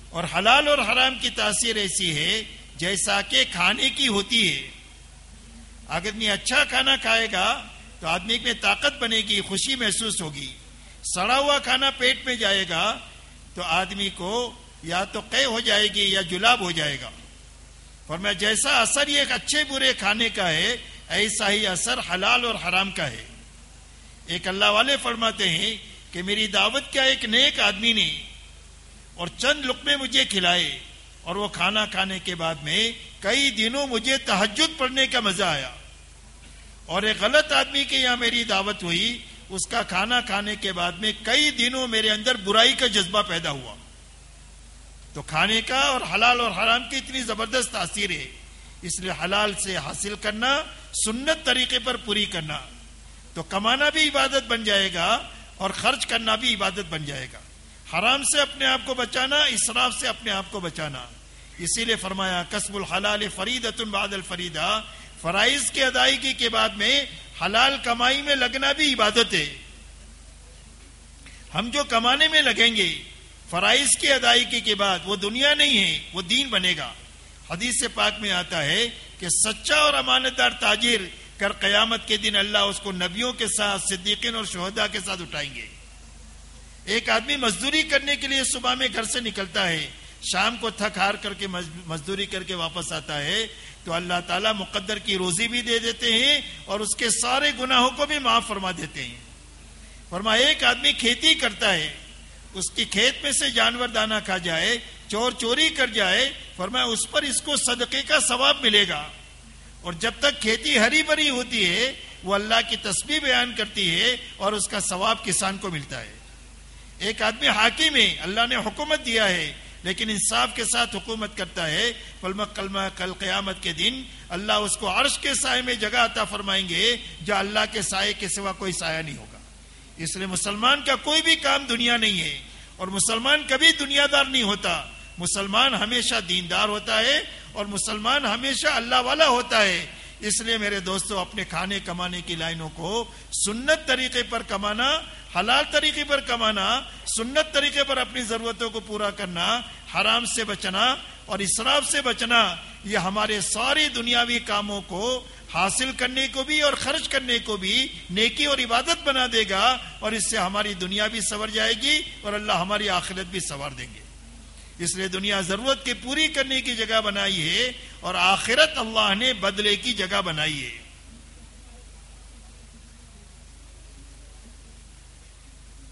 اور حلال اور حرام کی تاثیر ایسی ہے جیسا کہ کھانے کی ہوتی ہے۔ اگر آدمی اچھا کھانا کھائے گا تو آدمی میں طاقت بنے گی، خوشی محسوس ہوگی۔ سڑا ہوا کھانا پیٹ میں جائے گا تو آدمی کو یا تو قے ہو جائے گی یا جلاب ہو جائے گا۔ اور میں جیسا اثر یہ اچھے برے کھانے کا ہے ایسا ہی اثر حلال اور حرام کا ہے۔ ایک اللہ والے فرماتے ہیں کہ میری دعوت کیا ایک نیک آدمی نے اور چند لقمے مجھے کھلائے اور وہ کھانا کھانے کے بعد میں کئی دنوں مجھے تحجد پڑھنے کا مزہ آیا۔ اور ایک غلط آدمی کے یہاں میری دعوت ہوئی، اس کا کھانا کھانے کے بعد میں کئی دنوں میرے اندر برائی کا جذبہ پیدا ہوا۔ تو کھانے کا اور حلال اور حرام کی اتنی زبردست تاثیر ہے۔ اس لیے حلال سے حاصل کرنا، سنت طریقے پر پوری کرنا۔ تو کمانا بھی عبادت بن جائے گا اور خرچ کرنا بھی عبادت بن جائے گا۔ حرام سے اپنے آپ کو بچانا، اسراف سے اپنے آپ کو بچانا۔ اسی لیے فرمایا قصب الحلال فرید بعد الفریدہ۔ فرائض کی ادائیگی کے بعد میں حلال کمائی میں لگنا بھی عبادت ہے۔ ہم جو کمانے میں لگیں گے، فرائض کی ادائیگی کے بعد وہ دنیا نہیں ہے، وہ دین بنے گا۔ حدیث پاک میں آتا ہے کہ سچا اور امانت دار تاجر کر قیامت کے دن اللہ اس کو نبیوں کے ساتھ، صدیقین اور شہدا کے ساتھ اٹھائیں گے۔ ایک آدمی مزدوری کرنے کے لیے صبح میں گھر سے نکلتا ہے، شام کو تھک ہار کر کے مزدوری کر کے واپس آتا ہے، تو اللہ تعالیٰ مقدر کی روزی بھی دے دیتے ہیں اور اس کے سارے گناہوں کو بھی معاف فرما دیتے ہیں۔ فرما ایک آدمی کھیتی کرتا ہے اس کی کھیت میں سے جانور دانا کھا جائے، چور چوری کر جائے فرما اس پر اس کو صدقے کا ثواب ملے گا۔ اور جب تک کھیتی ہری بری ہوتی ہے، وہ اللہ کی تسبیح بیان کرتی ہے اور اس کا ثواب کسان کو ملتا ہے۔ ایک آدمی حاکم ہے، اللہ نے حکومت دیا ہے، لیکن انصاف کے ساتھ حکومت کرتا ہے۔ کلمہ کل قیامت کے دن اللہ اس کو عرش کے سائے میں جگہ عطا فرمائیں گے جو اللہ کے سائے کے سوا کوئی سایہ نہیں ہوگا۔ اس لیے مسلمان کا کوئی بھی کام دنیا نہیں ہے اور مسلمان کبھی دنیا دار نہیں ہوتا مسلمان ہمیشہ دیندار ہوتا ہے اور مسلمان ہمیشہ اللہ والا ہوتا ہے اس لیے میرے دوستوں اپنے کھانے کمانے کی لائنوں کو سنت طریقے پر کمانا، حلال طریقے پر کمانا، سنت طریقے پر اپنی ضرورتوں کو پورا کرنا، حرام سے بچنا اور اسراف سے بچنا، یہ ہمارے سارے دنیاوی کاموں کو حاصل کرنے کو بھی اور خرچ کرنے کو بھی نیکی اور عبادت بنا دے گا اور اس سے ہماری دنیا بھی سور جائے گی اور اللہ ہماری آخرت بھی سوار دیں گے۔ اس لیے دنیا ضرورت کے پوری کرنے کی جگہ بنائی ہے اور آخرت اللہ نے بدلے کی جگہ بنائی ہے۔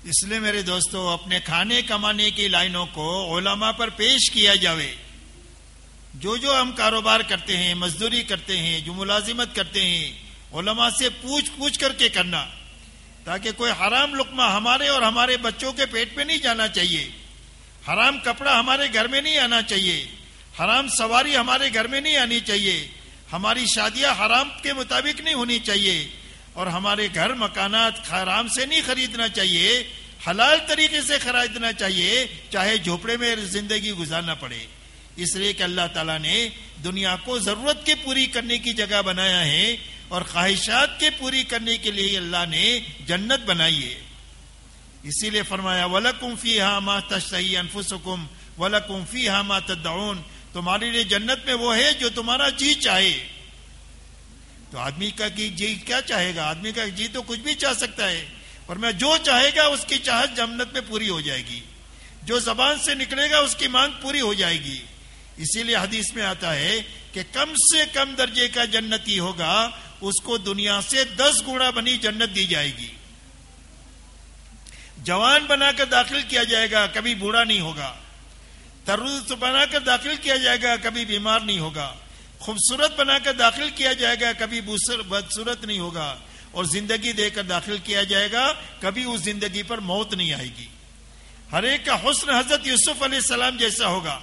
اس لیے میرے دوستو، اپنے کھانے کمانے کی لائنوں کو علماء پر پیش کیا جاوے۔ جو جو ہم کاروبار کرتے ہیں، مزدوری کرتے ہیں، جو ملازمت کرتے ہیں، علماء سے پوچھ پوچھ کر کے کرنا، تاکہ کوئی حرام لقمہ ہمارے اور ہمارے بچوں کے پیٹ پہ نہیں جانا چاہیے۔ حرام کپڑا ہمارے گھر میں نہیں آنا چاہیے۔ حرام سواری ہمارے گھر میں نہیں آنی چاہیے۔ ہماری شادیاں حرام کے مطابق نہیں ہونی چاہیے۔ اور ہمارے گھر مکانات حرام سے نہیں خریدنا چاہیے۔ حلال طریقے سے خریدنا چاہیے، چاہے جھوپڑے میں زندگی گزارنا پڑے۔ اس لیے کہ اللہ تعالیٰ نے دنیا کو ضرورت کے پوری کرنے کی جگہ بنایا ہے اور خواہشات کے پوری کرنے کے لیے اللہ نے جنت بنائی ہے۔ اسی لیے فرمایا ولکم فی ہاں تشتہی انفسکم ولکم فی ہاں تدعون تمہارے لیے جنت میں وہ ہے جو تمہارا جی چاہے۔ تو آدمی کا جی کیا چاہے گا؟ آدمی کا جی تو کچھ بھی چاہ سکتا ہے، اور میں جو چاہے گا اس کی چاہت جنت میں پوری ہو جائے گی۔ جو زبان سے نکلے گا اس کی مانگ پوری ہو جائے گی۔ اسی لیے حدیث میں آتا ہے کہ کم سے کم درجے کا جنتی ہوگا، اس کو دنیا سے دس گنا بنی جنت دی جائے گی۔ جوان بنا کر داخل کیا جائے گا، کبھی بوڑھا نہیں ہوگا۔ ترست بنا کر داخل کیا جائے گا، کبھی بیمار نہیں ہوگا۔ خوبصورت بنا کر داخل کیا جائے گا، کبھی بدصورت نہیں ہوگا۔ اور زندگی دے کر داخل کیا جائے گا، کبھی اس زندگی پر موت نہیں آئے گی۔ ہر ایک کا حسن حضرت یوسف علیہ السلام جیسا ہوگا۔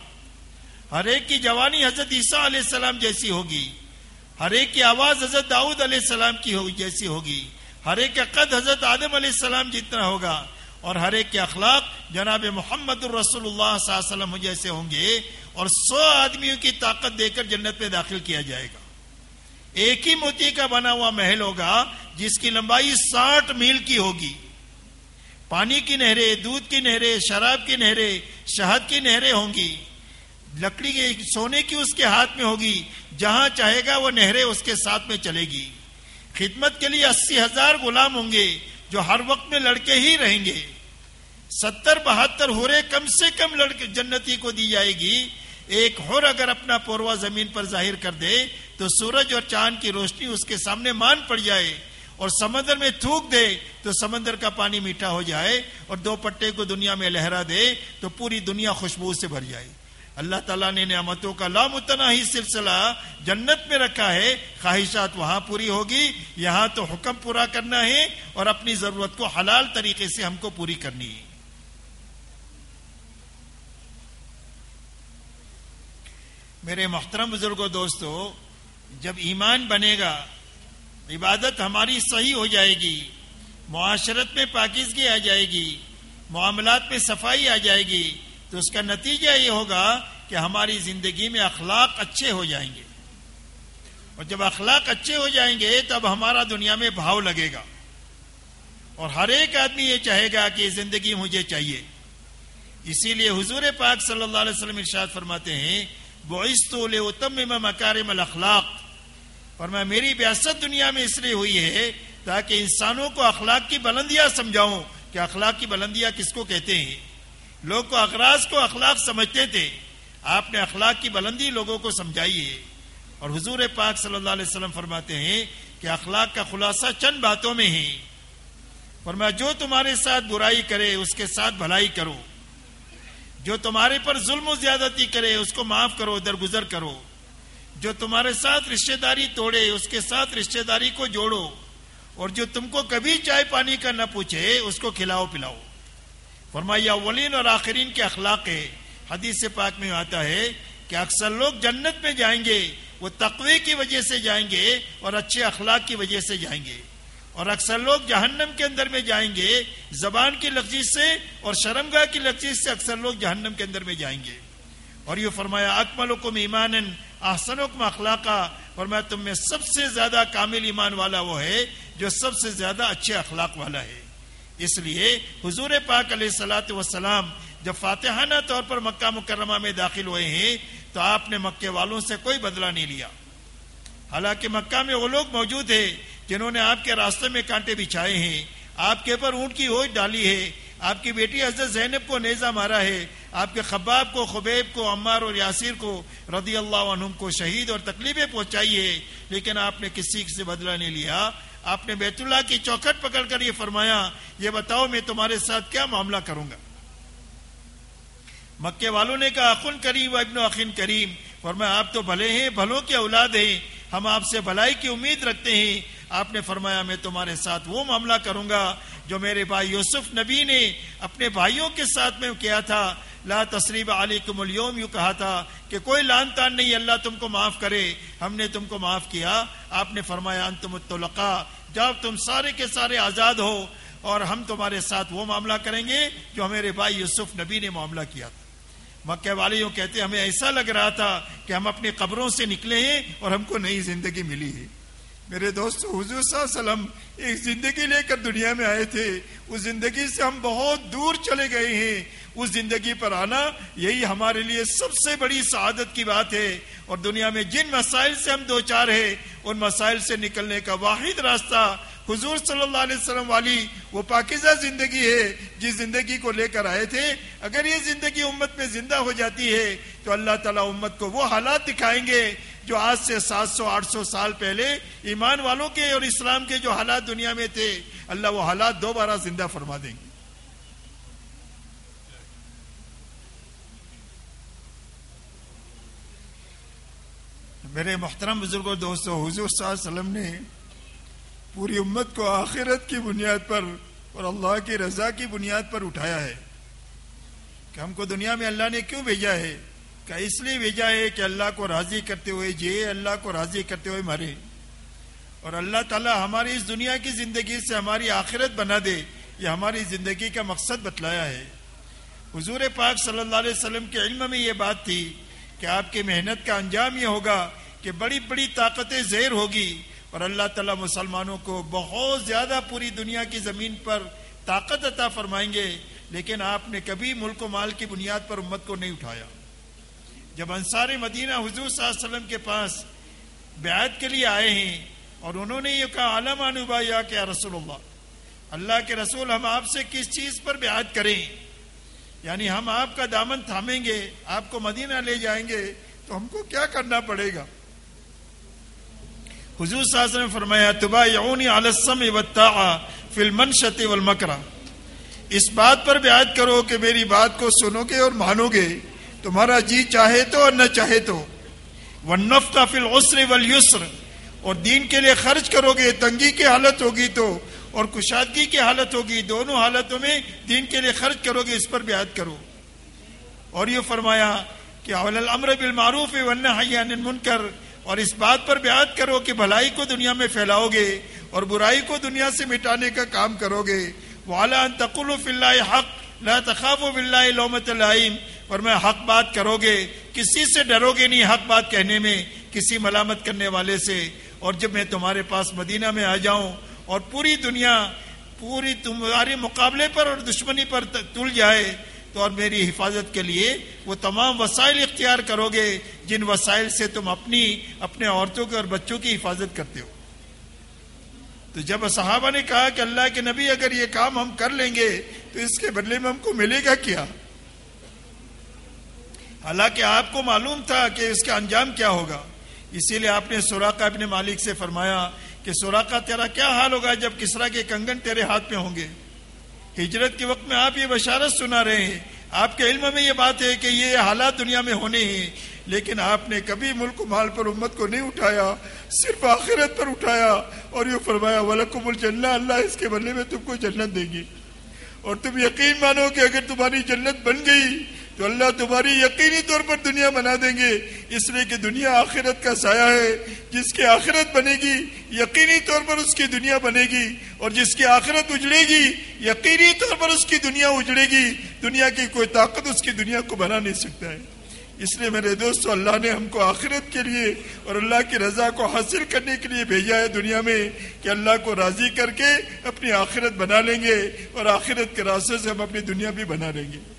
ہر ایک کی جوانی حضرت عیسیٰ علیہ السلام جیسی ہوگی، ہر ایک کی آواز حضرت داؤد علیہ السلام کی جیسی ہوگی، ہر ایک کا قد حضرت آدم علیہ السلام جتنا ہوگا، اور ہر ایک کے اخلاق جناب محمد الرسول اللہ صلی اللہ علیہ وسلم جیسے ہوں گے، اور سو آدمیوں کی طاقت دے کر جنت میں داخل کیا جائے گا۔ ایک ہی موتی کا بنا ہوا محل ہوگا، جس کی لمبائی ساٹھ میل کی ہوگی۔ پانی کی نہریں، دودھ کی نہریں، شراب کی نہریں، شہد کی نہریں ہوں گی۔ لکڑی کے سونے کی اس کے ہاتھ میں ہوگی، جہاں چاہے گا وہ نہریں اس کے ساتھ میں چلے گی۔ خدمت کے لیے اسی ہزار غلام ہوں گے جو ہر وقت میں لڑکے ہی رہیں گے۔ ستر بہتر ہورے کم سے کم لڑکے جنتی کو دی جائے گی۔ ایک ہور اگر اپنا پوروا زمین پر ظاہر کر دے تو سورج اور چاند کی روشنی اس کے سامنے مان پڑ جائے اور سمندر میں تھوک دے تو سمندر کا پانی میٹھا ہو جائے اور دو پٹے کو دنیا میں لہرا دے تو پوری دنیا خوشبو سے بھر جائے۔ اللہ تعالیٰ نے نعمتوں کا لامتناہی سلسلہ جنت میں رکھا ہے، خواہشات وہاں پوری ہوگی، یہاں تو حکم پورا کرنا ہے اور اپنی ضرورت کو حلال طریقے سے ہم کو پوری کرنی ہے۔ میرے محترم بزرگوں، دوستو، جب ایمان بنے گا، عبادت ہماری صحیح ہو جائے گی، معاشرت میں پاکیزگی آ جائے گی، معاملات میں صفائی آ جائے گی تو اس کا نتیجہ یہ ہوگا کہ ہماری زندگی میں اخلاق اچھے ہو جائیں گے۔ اور جب اخلاق اچھے ہو جائیں گے، تب ہمارا دنیا میں بھاؤ لگے گا۔ اور ہر ایک آدمی یہ چاہے گا کہ زندگی مجھے چاہیے۔ اسی لیے حضور پاک صلی اللہ علیہ وسلم ارشاد فرماتے ہیں مکارم الاخلاق اور میں میری بیاست دنیا میں اس لیے ہوئی ہے تاکہ انسانوں کو اخلاق کی بلندیاں سمجھاؤں۔ کہ اخلاق کی بلندیاں کس کو کہتے ہیں؟ لوگ کو اخراج کو اخلاق سمجھتے تھے۔ آپ نے اخلاق کی بلندی لوگوں کو سمجھائی ہے۔ اور حضور پاک صلی اللہ علیہ وسلم فرماتے ہیں کہ اخلاق کا خلاصہ چند باتوں میں ہے۔ اور میں جو تمہارے ساتھ برائی کرے، اس کے ساتھ بھلائی کرو۔ جو تمہارے پر ظلم و زیادتی کرے، اس کو معاف کرو، درگزر کرو۔ جو تمہارے ساتھ رشتہ داری توڑے، اس کے ساتھ رشتہ داری کو جوڑو۔ اور جو تم کو کبھی چائے پانی کا نہ پوچھے، اس کو کھلاؤ، پلاؤ۔ فرمایا اولین اور آخرین کے اخلاق ہے حدیث پاک میں آتا ہے کہ اکثر لوگ جنت میں جائیں گے، وہ تقوی کی وجہ سے جائیں گے اور اچھے اخلاق کی وجہ سے جائیں گے۔ اور اکثر لوگ جہنم کے اندر میں جائیں گے، زبان کی لفظیز سے اور شرمگاہ کی لفظیز سے اکثر لوگ جہنم کے اندر میں جائیں گے۔ اور یہ فرمایا اکمل حکم ایمان احسن حکم اخلاقہ فرمایا، تم میں سب سے زیادہ کامل ایمان والا وہ ہے جو سب سے زیادہ اچھے اخلاق والا ہے۔ اس لیے حضور پاک علیہ السلاۃ وسلام جب فاتحانہ طور پر مکہ مکرمہ میں داخل ہوئے ہیں تو آپ نے مکے والوں سے کوئی بدلہ نہیں لیا۔ حالانکہ مکہ میں وہ لوگ موجود ہیں جنہوں نے آپ کے راستے میں کانٹے بچھائے ہیں۔ آپ کے اوپر اونٹ کی ہوش ڈالی ہے۔ آپ کی بیٹی حضرت زینب کو نیزہ مارا ہے۔ آپ کے خباب کو، خبیب کو، عمار اور یاسر کو رضی اللہ عنہ کو شہید اور تکلیفیں پہنچائی ہے، لیکن آپ نے کسی سے بدلہ نہیں لیا۔ آپ نے بیت اللہ کی چوکھٹ پکڑ کر یہ فرمایا، یہ بتاؤ میں تمہارے ساتھ کیا معاملہ کروں گا؟ مکے والوں نے کہا اخن کریم ابن اخن کریم۔ فرمایا، آپ تو بھلے ہیں، بھلوں کے اولاد ہیں، ہم آپ سے بھلائی کی امید رکھتے ہیں۔ آپ نے فرمایا، میں تمہارے ساتھ وہ معاملہ کروں گا جو میرے بھائی یوسف نبی نے اپنے بھائیوں کے ساتھ میں کیا تھا۔ لا تصریب علیکم اليوم یوں کہا تھا کہ کوئی لان تان نہیں، اللہ تم کو معاف کرے۔ ہم نے تم کو معاف کیا۔ آپ نے فرمایا، انتم الطلقاء۔ جب تم سارے کے سارے آزاد ہو اور ہم تمہارے ساتھ وہ معاملہ کریں گے جو ہمارے بھائی یوسف نبی نے معاملہ کیا تھا۔ مکہ والے یوں کہتے ہمیں ایسا لگ رہا تھا کہ ہم اپنی قبروں سے نکلے ہیں اور ہم کو نئی زندگی ملی ہے۔ میرے دوست، حضور صلی اللہ علیہ وسلم ایک زندگی لے کر دنیا میں آئے تھے۔ اس زندگی سے ہم بہت دور چلے گئے ہیں۔ اس زندگی پر آنا یہی ہمارے لیے سب سے بڑی سعادت کی بات ہے۔ اور دنیا میں جن مسائل سے ہم دو چار ہیں، ان مسائل سے نکلنے کا واحد راستہ حضور صلی اللہ علیہ وسلم والی وہ پاکیزہ زندگی ہے۔ جس زندگی کو لے کر آئے تھے، اگر یہ زندگی امت میں زندہ ہو جاتی ہے، تو اللہ تعالیٰ امت کو وہ حالات دکھائیں گے۔ جو آج سے سات سو، آٹھ سو سال پہلے ایمان والوں کے اور اسلام کے جو حالات دنیا میں تھے، اللہ وہ حالات دوبارہ زندہ فرما دیں گے۔ میرے محترم بزرگوں، دوستوں، حضور صلی اللہ علیہ وسلم نے پوری امت کو آخرت کی بنیاد پر اور اللہ کی رضا کی بنیاد پر اٹھایا ہے کہ ہم کو دنیا میں اللہ نے کیوں بھیجا ہے؟ کہ اس لیے بھیجا ہے کہ اللہ کو راضی کرتے ہوئے جیے، اللہ کو راضی کرتے ہوئے مرے۔ اور اللہ تعالی ہماری اس دنیا کی زندگی سے ہماری آخرت بنا دے، یہ ہماری زندگی کا مقصد بتلایا ہے۔ حضور پاک صلی اللہ علیہ وسلم کے علم میں یہ بات تھی کہ آپ کی محنت کا انجام یہ ہوگا کہ بڑی بڑی طاقتیں زیر ہوگی اور اللہ تعالیٰ مسلمانوں کو بہت زیادہ پوری دنیا کی زمین پر طاقت عطا فرمائیں گے، لیکن آپ نے کبھی ملک و مال کی بنیاد پر امت کو نہیں اٹھایا۔ جب انصار مدینہ حضور صلی اللہ علیہ وسلم کے پاس بیعت کے لیے آئے ہیں اور انہوں نے یہ کہا عالم انوبا یا کہ رسول اللہ اللہ کے رسول ہم آپ سے کس چیز پر بیعت کریں؟ یعنی ہم آپ کا دامن تھامیں گے، آپ کو مدینہ لے جائیں گے، تو ہم کو کیا کرنا پڑے گا؟ حضور صلی اللہ علیہ وسلم فرمایا تبا یعونی علسم والطاعہ فی المنشت والمکرہ۔ اس بات پر بیعت کرو کہ میری بات کو سنو گے اور مانو گے۔ تمہارا جی چاہے تو اور نہ چاہے تو۔ والنفقہ فی العسر والیسر اور دین کے لیے خرچ کرو گے، تنگی کی حالت ہوگی تو، اور کشادگی کی حالت ہوگی، دونوں حالتوں میں دین کے لیے خرچ کرو گے، اس پر بیعت کرو۔ اور یہ فرمایا کہ اول الامر بالمعروف والنہی عن المنکر۔ اور اس بات پر بیعت کرو کہ بھلائی کو دنیا میں پھیلاؤ گے اور برائی کو دنیا سے مٹانے کا کام کرو گے۔ والا تقل اللہ حق، لا تخاف بلّہ لومت العیم اور میں حق بات کرو گے، کسی سے ڈرو گے نہیں حق بات کہنے میں، کسی ملامت کرنے والے سے۔ اور جب میں تمہارے پاس مدینہ میں آ جاؤں اور پوری دنیا، پوری تمہارے مقابلے پر اور دشمنی پر تل جائے، تو اور میری حفاظت کے لیے وہ تمام وسائل اختیار کرو گے، جن وسائل سے تم اپنی، اپنے عورتوں کے اور بچوں کی حفاظت کرتے ہو۔ تو جب صحابہ نے کہا کہ اللہ کے نبی اگر یہ کام ہم کر لیں گے، تو اس کے بدلے میں ہم کو ملے گا کیا؟ حالانکہ آپ کو معلوم تھا کہ اس کا انجام کیا ہوگا۔ اسی لیے آپ نے سوراخا اپنے مالک سے فرمایا کہ سوراخا تیرا کیا حال ہوگا جب کسرا کے کنگن تیرے ہاتھ میں ہوں گے۔ ہجرت کے وقت میں آپ یہ بشارت سنا رہے ہیں۔ آپ کے علم میں یہ بات ہے کہ یہ حالات دنیا میں ہونے ہیں، لیکن آپ نے کبھی ملک مال پر امت کو نہیں اٹھایا، صرف آخرت پر اٹھایا۔ اور یہ فرمایا، ولکم الجنہ، اللہ اس کے بدلے میں تم کو جنت دے گی۔ اور تم یقین مانو کہ اگر تمہاری جنت بن گئی تو اللہ تمہاری یقینی طور پر دنیا بنا دیں گے، اس لیے کہ دنیا آخرت کا سایہ ہے۔ جس کی آخرت بنے گی، یقینی طور پر اس کی دنیا بنے گی۔ اور جس کی آخرت اجڑے گی، یقینی طور پر اس کی دنیا اجڑے گی۔ دنیا کی کوئی طاقت اس کی دنیا کو بنا نہیں سکتا ہے۔ اس لیے میرے دوستو، اللہ نے ہم کو آخرت کے لیے اور اللہ کی رضا کو حاصل کرنے کے لیے بھیجا ہے دنیا میں کہ اللہ کو راضی کر کے اپنی آخرت بنا لیں گے اور آخرت کے راستے سے ہم اپنی دنیا بھی بنا لیں گے۔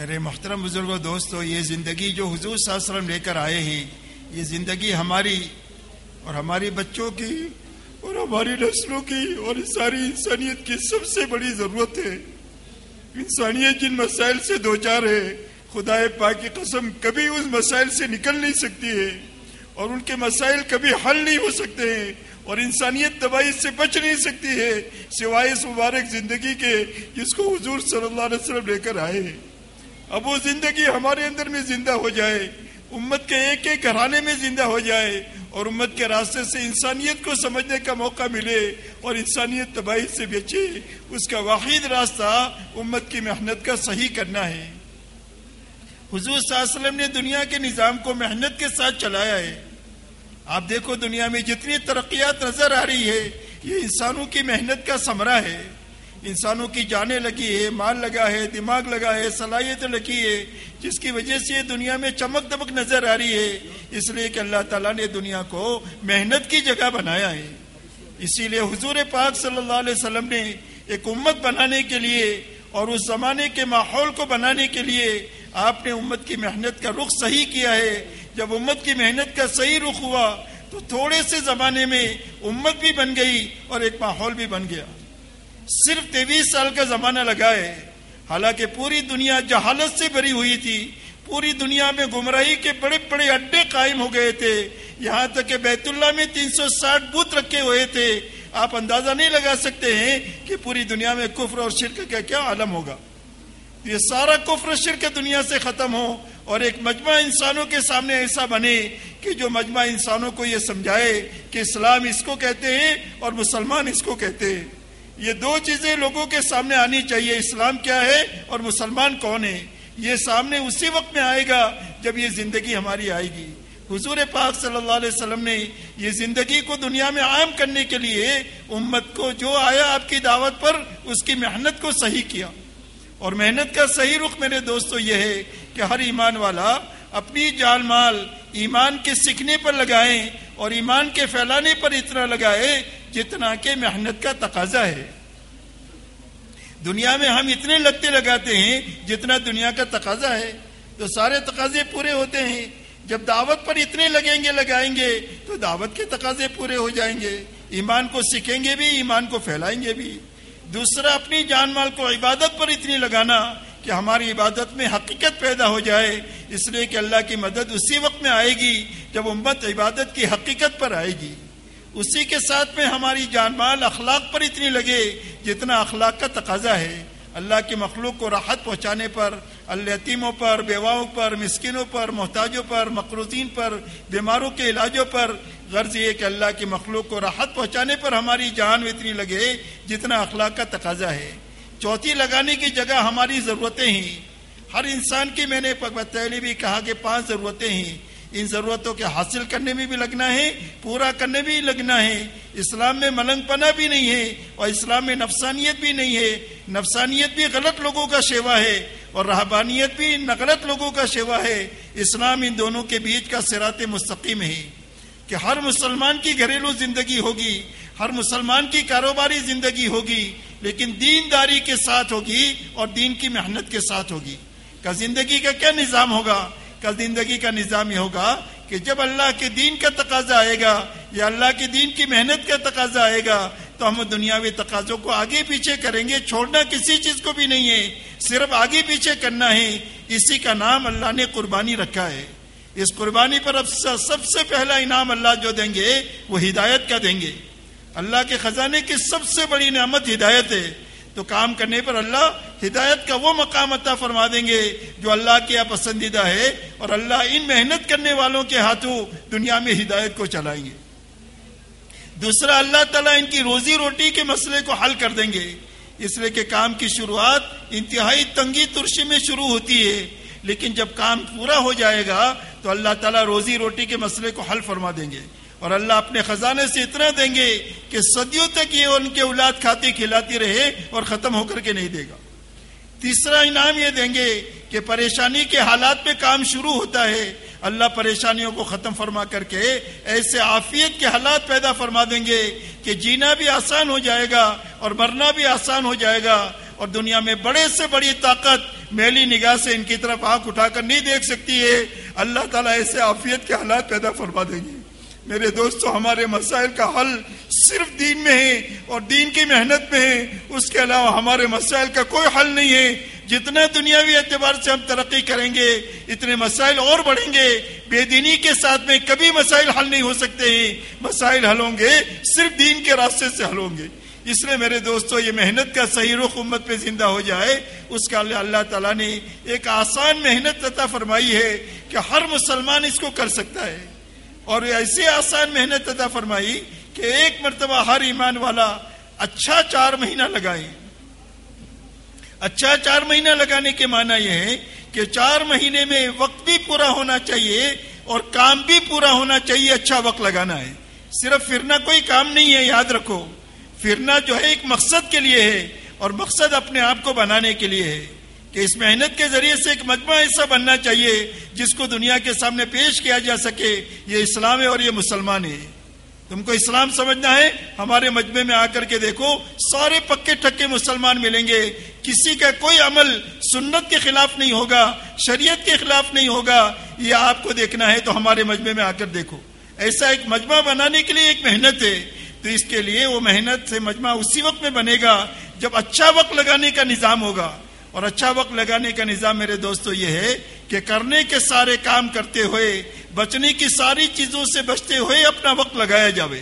میرے محترم بزرگوں، دوستو، یہ زندگی جو حضور صلی اللہ علیہ وسلم لے کر آئے ہیں، یہ زندگی ہماری اور ہماری بچوں کی اور ہماری نسلوں کی اور ساری انسانیت کی سب سے بڑی ضرورت ہے۔ انسانیت جن مسائل سے دو چار ہے، خدا پاک کی قسم کبھی اس مسائل سے نکل نہیں سکتی ہے اور ان کے مسائل کبھی حل نہیں ہو سکتے ہیں اور انسانیت تباہی سے بچ نہیں سکتی ہے، سوائے اس مبارک زندگی کے جس کو حضور صلی اللہ علیہ وسلم لے کر آئے ہیں۔ اب وہ زندگی ہمارے اندر میں زندہ ہو جائے، امت کے ایک ایک گھرانے میں زندہ ہو جائے اور امت کے راستے سے انسانیت کو سمجھنے کا موقع ملے اور انسانیت تباہی سے بچے، اس کا واحد راستہ امت کی محنت کا صحیح کرنا ہے۔ حضور صلی اللہ علیہ وسلم نے دنیا کے نظام کو محنت کے ساتھ چلایا ہے۔ آپ دیکھو دنیا میں جتنی ترقیات نظر آ رہی ہے، یہ انسانوں کی محنت کا ثمرہ ہے۔ انسانوں کی جانیں لگی ہے مال لگا ہے، دماغ لگا ہے صلاحیت لگی ہے جس کی وجہ سے یہ دنیا میں چمک دمک نظر آ رہی ہے۔ اس لیے کہ اللہ تعالیٰ نے دنیا کو محنت کی جگہ بنایا ہے۔ اسی لیے حضور پاک صلی اللہ علیہ وسلم نے ایک امت بنانے کے لیے اور اس زمانے کے ماحول کو بنانے کے لیے آپ نے امت کی محنت کا رخ صحیح کیا ہے۔ جب امت کی محنت کا صحیح رخ ہوا تو تھوڑے سے زمانے میں امت بھی بن گئی اور ایک ماحول بھی بن گیا۔ صرف تیویس سال کا زمانہ لگا ہے۔ حالانکہ پوری دنیا جہالت سے بری ہوئی تھی۔ پوری دنیا میں گمراہی کے بڑے بڑے اڈے قائم ہو گئے تھے۔ یہاں تک کہ بیت اللہ میں تین سو ساٹھ بت رکھے ہوئے تھے۔ آپ اندازہ نہیں لگا سکتے ہیں کہ پوری دنیا میں کفر اور شرک کا کیا عالم ہوگا۔ یہ سارا کفر شرک دنیا سے ختم ہو اور ایک مجمع انسانوں کے سامنے ایسا بنے کہ جو مجمع انسانوں کو یہ سمجھائے کہ اسلام اس کو کہتے ہیں اور مسلمان اس کو کہتے ہیں۔ یہ دو چیزیں لوگوں کے سامنے آنی چاہیے، اسلام کیا ہے اور مسلمان کون ہے یہ سامنے اسی وقت میں آئے گا جب یہ زندگی ہماری آئے گی۔ حضور پاک صلی اللہ علیہ وسلم نے یہ زندگی کو دنیا میں عام کرنے کے لیے امت کو جو آیا آپ کی دعوت پر، اس کی محنت کو صحیح کیا۔ اور محنت کا صحیح رخ میرے دوستو یہ ہے کہ ہر ایمان والا اپنی جال مال ایمان کے سیکھنے پر لگائیں اور ایمان کے پھیلانے پر اتنا لگائے جتنا کہ محنت کا تقاضا ہے۔ دنیا میں ہم اتنے لگتے لگاتے ہیں جتنا دنیا کا تقاضا ہے۔ تو سارے تقاضے پورے ہوتے ہیں۔ جب دعوت پر اتنے لگیں گے، لگائیں گے، تو دعوت کے تقاضے پورے ہو جائیں گے۔ ایمان کو سیکھیں گے بھی، ایمان کو پھیلائیں گے بھی۔ دوسرا، اپنی جان مال کو عبادت پر اتنی لگانا کہ ہماری عبادت میں حقیقت پیدا ہو جائے، اس لیے کہ اللہ کی مدد اسی وقت میں آئے گی جب امت عبادت کی حقیقت پر آئے گی۔ اسی کے ساتھ میں ہماری جان مال اخلاق پر اتنی لگے جتنا اخلاق کا تقاضا ہے۔ اللہ کی مخلوق کو راحت پہنچانے پر التیموں پر، بیواؤں پر، مسکینوں پر، محتاجوں پر، مقروضین پر، بیماروں کے علاجوں پر۔ غرض یہ کہ اللہ کی مخلوق کو راحت پہنچانے پر ہماری جان اتنی لگے جتنا اخلاق کا تقاضا ہے۔ چوتھی لگانے کی جگہ ہماری ضرورتیں ہیں۔ ہر انسان کی میں نے پہلے بھی کہا کہ پانچ ضرورتیں ہیں۔ ان ضرورتوں کے حاصل کرنے میں بھی لگنا ہے، پورا کرنے بھی لگنا ہے۔ اسلام میں ملنگ پنا بھی نہیں ہے اور اسلام میں نفسانیت بھی نہیں ہے۔ نفسانیت بھی غلط لوگوں کا شیوا ہے اور رہبانیت بھی غلط لوگوں کا شیوا ہے۔ اسلام ان دونوں کے بیچ کا سرات مستقیم ہے۔ کہ ہر مسلمان کی گھریلو زندگی ہوگی، ہر مسلمان کی کاروباری زندگی ہوگی لیکن دین داری کے ساتھ ہوگی اور دین کی محنت کے ساتھ ہوگی۔ کا زندگی کا کیا نظام ہوگا؟ کا زندگی کا نظام یہ ہوگا کہ جب اللہ کے دین کا تقاضا آئے گا یا اللہ کے دین کی محنت کا تقاضا آئے گا، تو ہم دنیاوی تقاضوں کو آگے پیچھے کریں گے۔ چھوڑنا کسی چیز کو بھی نہیں ہے، صرف آگے پیچھے کرنا ہے۔ اسی کا نام اللہ نے قربانی رکھا ہے۔ اس قربانی پر اب سب سے پہلا انعام اللہ جو دیں گے، وہ ہدایت کا دیں گے۔ اللہ کے خزانے کی سب سے بڑی نعمت ہدایت ہے۔ تو کام کرنے پر اللہ ہدایت کا وہ مقام عطا فرما دیں گے جو اللہ کے پسندیدہ ہے اور اللہ ان محنت کرنے والوں کے ہاتھوں دنیا میں ہدایت کو چلائیں گے۔ دوسرا، اللہ تعالیٰ ان کی روزی روٹی کے مسئلے کو حل کر دیں گے۔ اس لیے کہ کام کی شروعات انتہائی تنگی ترشی میں شروع ہوتی ہے، لیکن جب کام پورا ہو جائے گا تو اللہ تعالیٰ روزی روٹی کے مسئلے کو حل فرما دیں گے۔ اور اللہ اپنے خزانے سے اتنا دیں گے کہ صدیوں تک یہ ان کے اولاد کھاتی کھلاتی رہے اور ختم ہو کر کے نہیں دے گا۔ تیسرا انعام یہ دیں گے کہ پریشانی کے حالات میں کام شروع ہوتا ہے۔ اللہ پریشانیوں کو ختم فرما کر کے ایسے عافیت کے حالات پیدا فرما دیں گے کہ جینا بھی آسان ہو جائے گا اور مرنا بھی آسان ہو جائے گا اور دنیا میں بڑے سے بڑی طاقت میلی نگاہ سے ان کی طرف آنکھ اٹھا کر نہیں دیکھ سکتی ہے۔ اللہ تعالیٰ ایسے عافیت کے حالات پیدا فرما دیں گے۔ میرے دوستو، ہمارے مسائل کا حل صرف دین میں ہے اور دین کی محنت میں ہے۔ اس کے علاوہ ہمارے مسائل کا کوئی حل نہیں ہے۔ جتنا دنیاوی اعتبار سے ہم ترقی کریں گے، اتنے مسائل اور بڑھیں گے۔ بے دینی کے ساتھ میں کبھی مسائل حل نہیں ہو سکتے ہیں۔ مسائل حل ہوں گے، صرف دین کے راستے سے حل ہوں گے۔ اس لیے میرے دوستو، یہ محنت کا صحیح رخ امت پہ زندہ ہو جائے۔ اس کا اللہ تعالیٰ نے ایک آسان محنت عطا فرمائی ہے کہ ہر مسلمان اس کو کر سکتا ہے۔ اور ایسی آسان محنت عطا فرمائی کہ ایک مرتبہ ہر ایمان والا اچھا چار مہینہ لگائے۔ اچھا چار مہینہ لگانے کے معنی یہ ہے کہ چار مہینے میں وقت بھی پورا ہونا چاہیے اور کام بھی پورا ہونا چاہیے اچھا وقت لگانا ہے۔ صرف پھرنا کوئی کام نہیں ہے، یاد رکھو۔ پھرنا جو ہے ایک مقصد کے لیے ہے اور مقصد اپنے آپ کو بنانے کے لیے ہے۔ کہ اس محنت کے ذریعے سے ایک مجموعہ ایسا بننا چاہیے جس کو دنیا کے سامنے پیش کیا جا سکے، یہ اسلام ہے اور یہ مسلمان ہے۔ تم کو اسلام سمجھنا ہے، ہمارے مجمع میں آ کر کے دیکھو، سارے پکے ٹھکے مسلمان ملیں گے۔ کسی کا کوئی عمل سنت کے خلاف نہیں ہوگا، شریعت کے خلاف نہیں ہوگا، یہ آپ کو دیکھنا ہے تو ہمارے مجمع میں آ کر دیکھو۔ ایسا ایک مجمع بنانے کے لیے ایک محنت ہے، تو اس کے لیے وہ محنت سے مجمع اسی وقت میں بنے گا جب اچھا وقت لگانے کا نظام ہوگا۔ اور اچھا وقت لگانے کا نظام میرے دوستو یہ ہے کہ کرنے کے سارے کام کرتے ہوئے، بچنے کی ساری چیزوں سے بچتے ہوئے اپنا وقت لگایا جاوے۔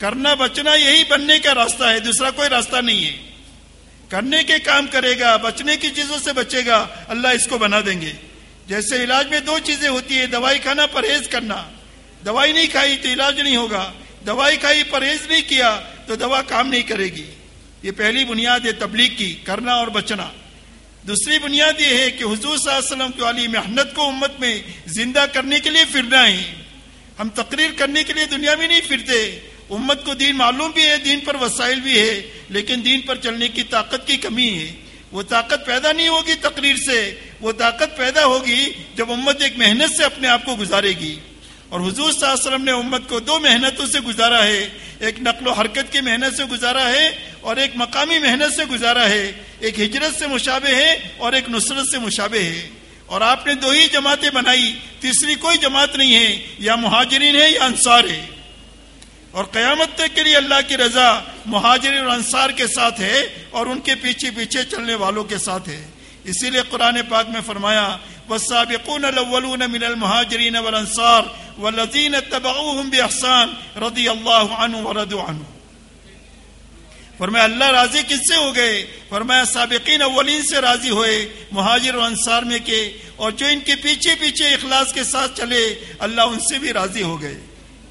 کرنا بچنا یہی بننے کا راستہ ہے، دوسرا کوئی راستہ نہیں ہے۔ کرنے کے کام کرے گا، بچنے کی چیزوں سے بچے گا، اللہ اس کو بنا دیں گے۔ جیسے علاج میں دو چیزیں ہوتی ہے دوائی کھانا، پرہیز کرنا۔ دوائی نہیں کھائی تو علاج نہیں ہوگا۔ دوائی کھائی، پرہیز نہیں کیا تو دوا کام نہیں کرے گی۔ یہ پہلی بنیاد ہے تبلیغ کی، کرنا اور بچنا۔ دوسری بنیاد یہ ہے کہ حضور صلی اللہ علیہ وسلم کی والی محنت کو امت میں زندہ کرنے کے لیے پھرنا ہے۔ ہم تقریر کرنے کے لیے دنیا میں نہیں پھرتے۔ امت کو دین معلوم بھی ہے، دین پر وسائل بھی ہے، لیکن دین پر چلنے کی طاقت کی کمی ہے۔ وہ طاقت پیدا نہیں ہوگی تقریر سے، وہ طاقت پیدا ہوگی جب امت ایک محنت سے اپنے آپ کو گزارے گی۔ اور حضور صلی اللہ علیہ وسلم نے امت کو دو محنتوں سے گزارا ہے۔ ایک نقل و حرکت کی محنت سے گزارا ہے اور ایک مقامی محنت سے گزارا ہے، ایک ہجرت سے مشابہ ہے اور ایک نصرت سے مشابہ ہے۔ اور آپ نے دو ہی جماعتیں بنائی، تیسری کوئی جماعت نہیں ہے، یا مہاجرین ہے یا انصار ہے۔ اور قیامت تک کے لیے اللہ کی رضا مہاجرین اور انصار کے ساتھ ہے اور ان کے پیچھے پیچھے چلنے والوں کے ساتھ ہے۔ اسی لیے قرآن پاک میں فرمایا، والسابقون الاولون من المهاجرين والانصار والذين اتبعوهم باحسان رضي الله عنهم ورضوا عنه۔ فرمایا، اللہ راضی کس سے ہو گئے؟ فرمایا، سابقین اولین سے راضی ہوئے، مہاجر و انصار میں کے، اور جو ان کے پیچھے پیچھے اخلاص کے ساتھ چلے، اللہ ان سے بھی راضی ہو گئے۔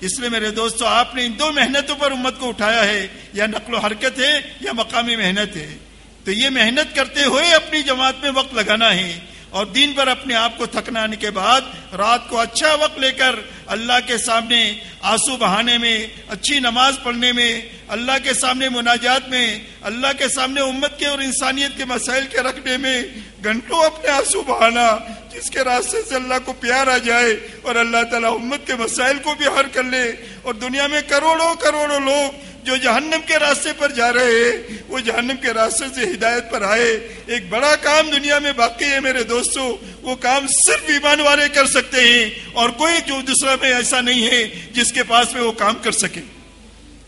اس لیے میرے دوستو، آپ نے ان دو محنتوں پر امت کو اٹھایا ہے، یا نقل و حرکت ہے، یا مقامی محنت ہے۔ تو یہ محنت کرتے ہوئے اپنی جماعت میں وقت لگانا ہے۔ اور دن پر اپنے آپ کو تھکنا آنے کے بعد رات کو اچھا وقت لے کر اللہ کے سامنے آنسو بہانے میں، اچھی نماز پڑھنے میں، اللہ کے سامنے مناجات میں، اللہ کے سامنے امت کے اور انسانیت کے مسائل کے رکھنے میں گھنٹوں اپنے آنسو بہانا، جس کے راستے سے اللہ کو پیار آ جائے اور اللہ تعالیٰ امت کے مسائل کو بھی حل کر لے اور دنیا میں کروڑوں کروڑوں لوگ جو جہنم کے راستے پر جا رہے ہیں، وہ جہنم کے راستے سے ہدایت پر آئے۔ ایک بڑا کام دنیا میں باقی ہے میرے دوستوں وہ کام صرف ایمان والے کر سکتے ہیں، اور کوئی جو دوسرا میں ایسا نہیں ہے جس کے پاس میں وہ کام کر سکے۔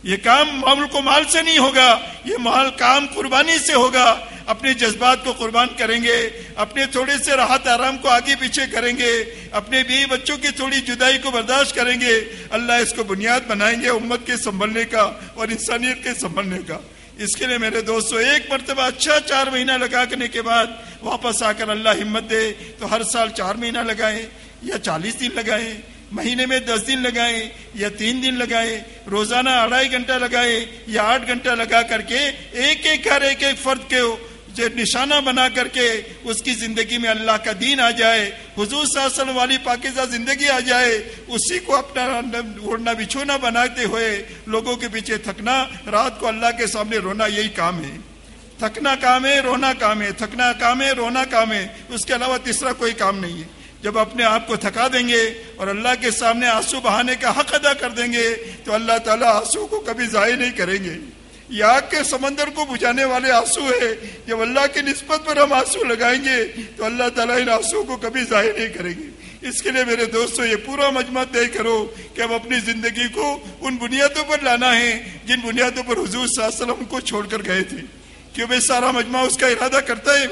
یہ کام معمول کو مال سے نہیں ہوگا، یہ مال کام قربانی سے ہوگا۔ اپنے جذبات کو قربان کریں گے، اپنے تھوڑے سے راحت آرام کو آگے پیچھے کریں گے، اپنے بیوی بچوں کی تھوڑی جدائی کو برداشت کریں گے۔ اللہ اس کو بنیاد بنائیں گے امت کے سنبھلنے کا اور انسانیت کے سنبھلنے کا۔ اس کے لیے میرے دوستوں ایک مرتبہ اچھا چار مہینہ لگا کرنے کے بعد واپس آ کر اللہ ہمت دے تو ہر سال چار مہینہ لگائے یا چالیس دن لگائے مہینے میں دس دن لگائیں یا تین دن لگائیں، روزانہ اڑائی گھنٹہ لگائے یا آٹھ گھنٹہ لگا کر کے ایک ایک ہر ایک ایک فرد کے جو نشانہ بنا کر کے اس کی زندگی میں اللہ کا دین آ جائے، حضور صلی اللہ علیہ وسلم والی پاکیزہ زندگی آ جائے، اسی کو اپنا اڑنا بچھونا بناتے ہوئے لوگوں کے پیچھے تھکنا، رات کو اللہ کے سامنے رونا، یہی کام ہے۔ تھکنا کام ہے، رونا کام ہے، تھکنا کام ہے، رونا کام ہے۔ اس کے علاوہ تیسرا کوئی کام نہیں ہے۔ جب اپنے آپ کو تھکا دیں گے اور اللہ کے سامنے آنسو بہانے کا حق ادا کر دیں گے، تو اللہ تعالیٰ آنسو کو کبھی ضائع نہیں کریں گے۔ یہ آگ کے سمندر کو بجھانے والے آنسو ہے جب اللہ کی نسبت پر ہم آنسو لگائیں گے تو اللہ تعالیٰ ان آنسو کو کبھی ظاہر نہیں کریں گے۔ اس کے لیے میرے دوستو، یہ پورا مجمع طے کرو کہ ہم اپنی زندگی کو ان بنیادوں پر لانا ہے جن بنیادوں پر حضور صلی اللہ علیہ وسلم کو چھوڑ کر گئے تھے۔ کیوں بھائی سارا مجمع اس کا ارادہ کرتا ہے؟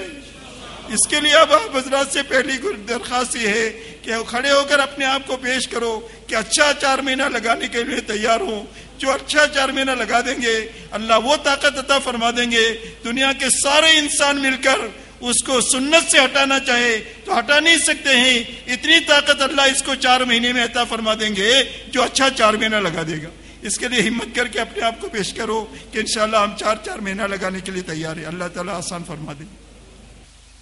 اس کے لیے اب آپ حضرات سے پہلی درخواست یہ ہے کہ کھڑے ہو کر اپنے آپ کو پیش کرو کہ اچھا چار مہینہ لگانے کے لیے تیار ہوں۔ جو اچھا چار مہینہ لگا دیں گے، اللہ وہ طاقت عطا فرما دیں گے۔ دنیا کے سارے انسان مل کر اس کو سنت سے ہٹانا چاہے تو ہٹا نہیں سکتے ہیں۔ اتنی طاقت اللہ اس کو چار مہینے میں عطا فرما دیں گے جو اچھا چار مہینہ لگا دے گا۔ اس کے لیے ہمت کر کے اپنے آپ کو پیش کرو کہ انشاءاللہ ہم چار چار مہینہ لگانے کے لیے تیار ہیں۔ اللہ تعالیٰ آسان فرما دیں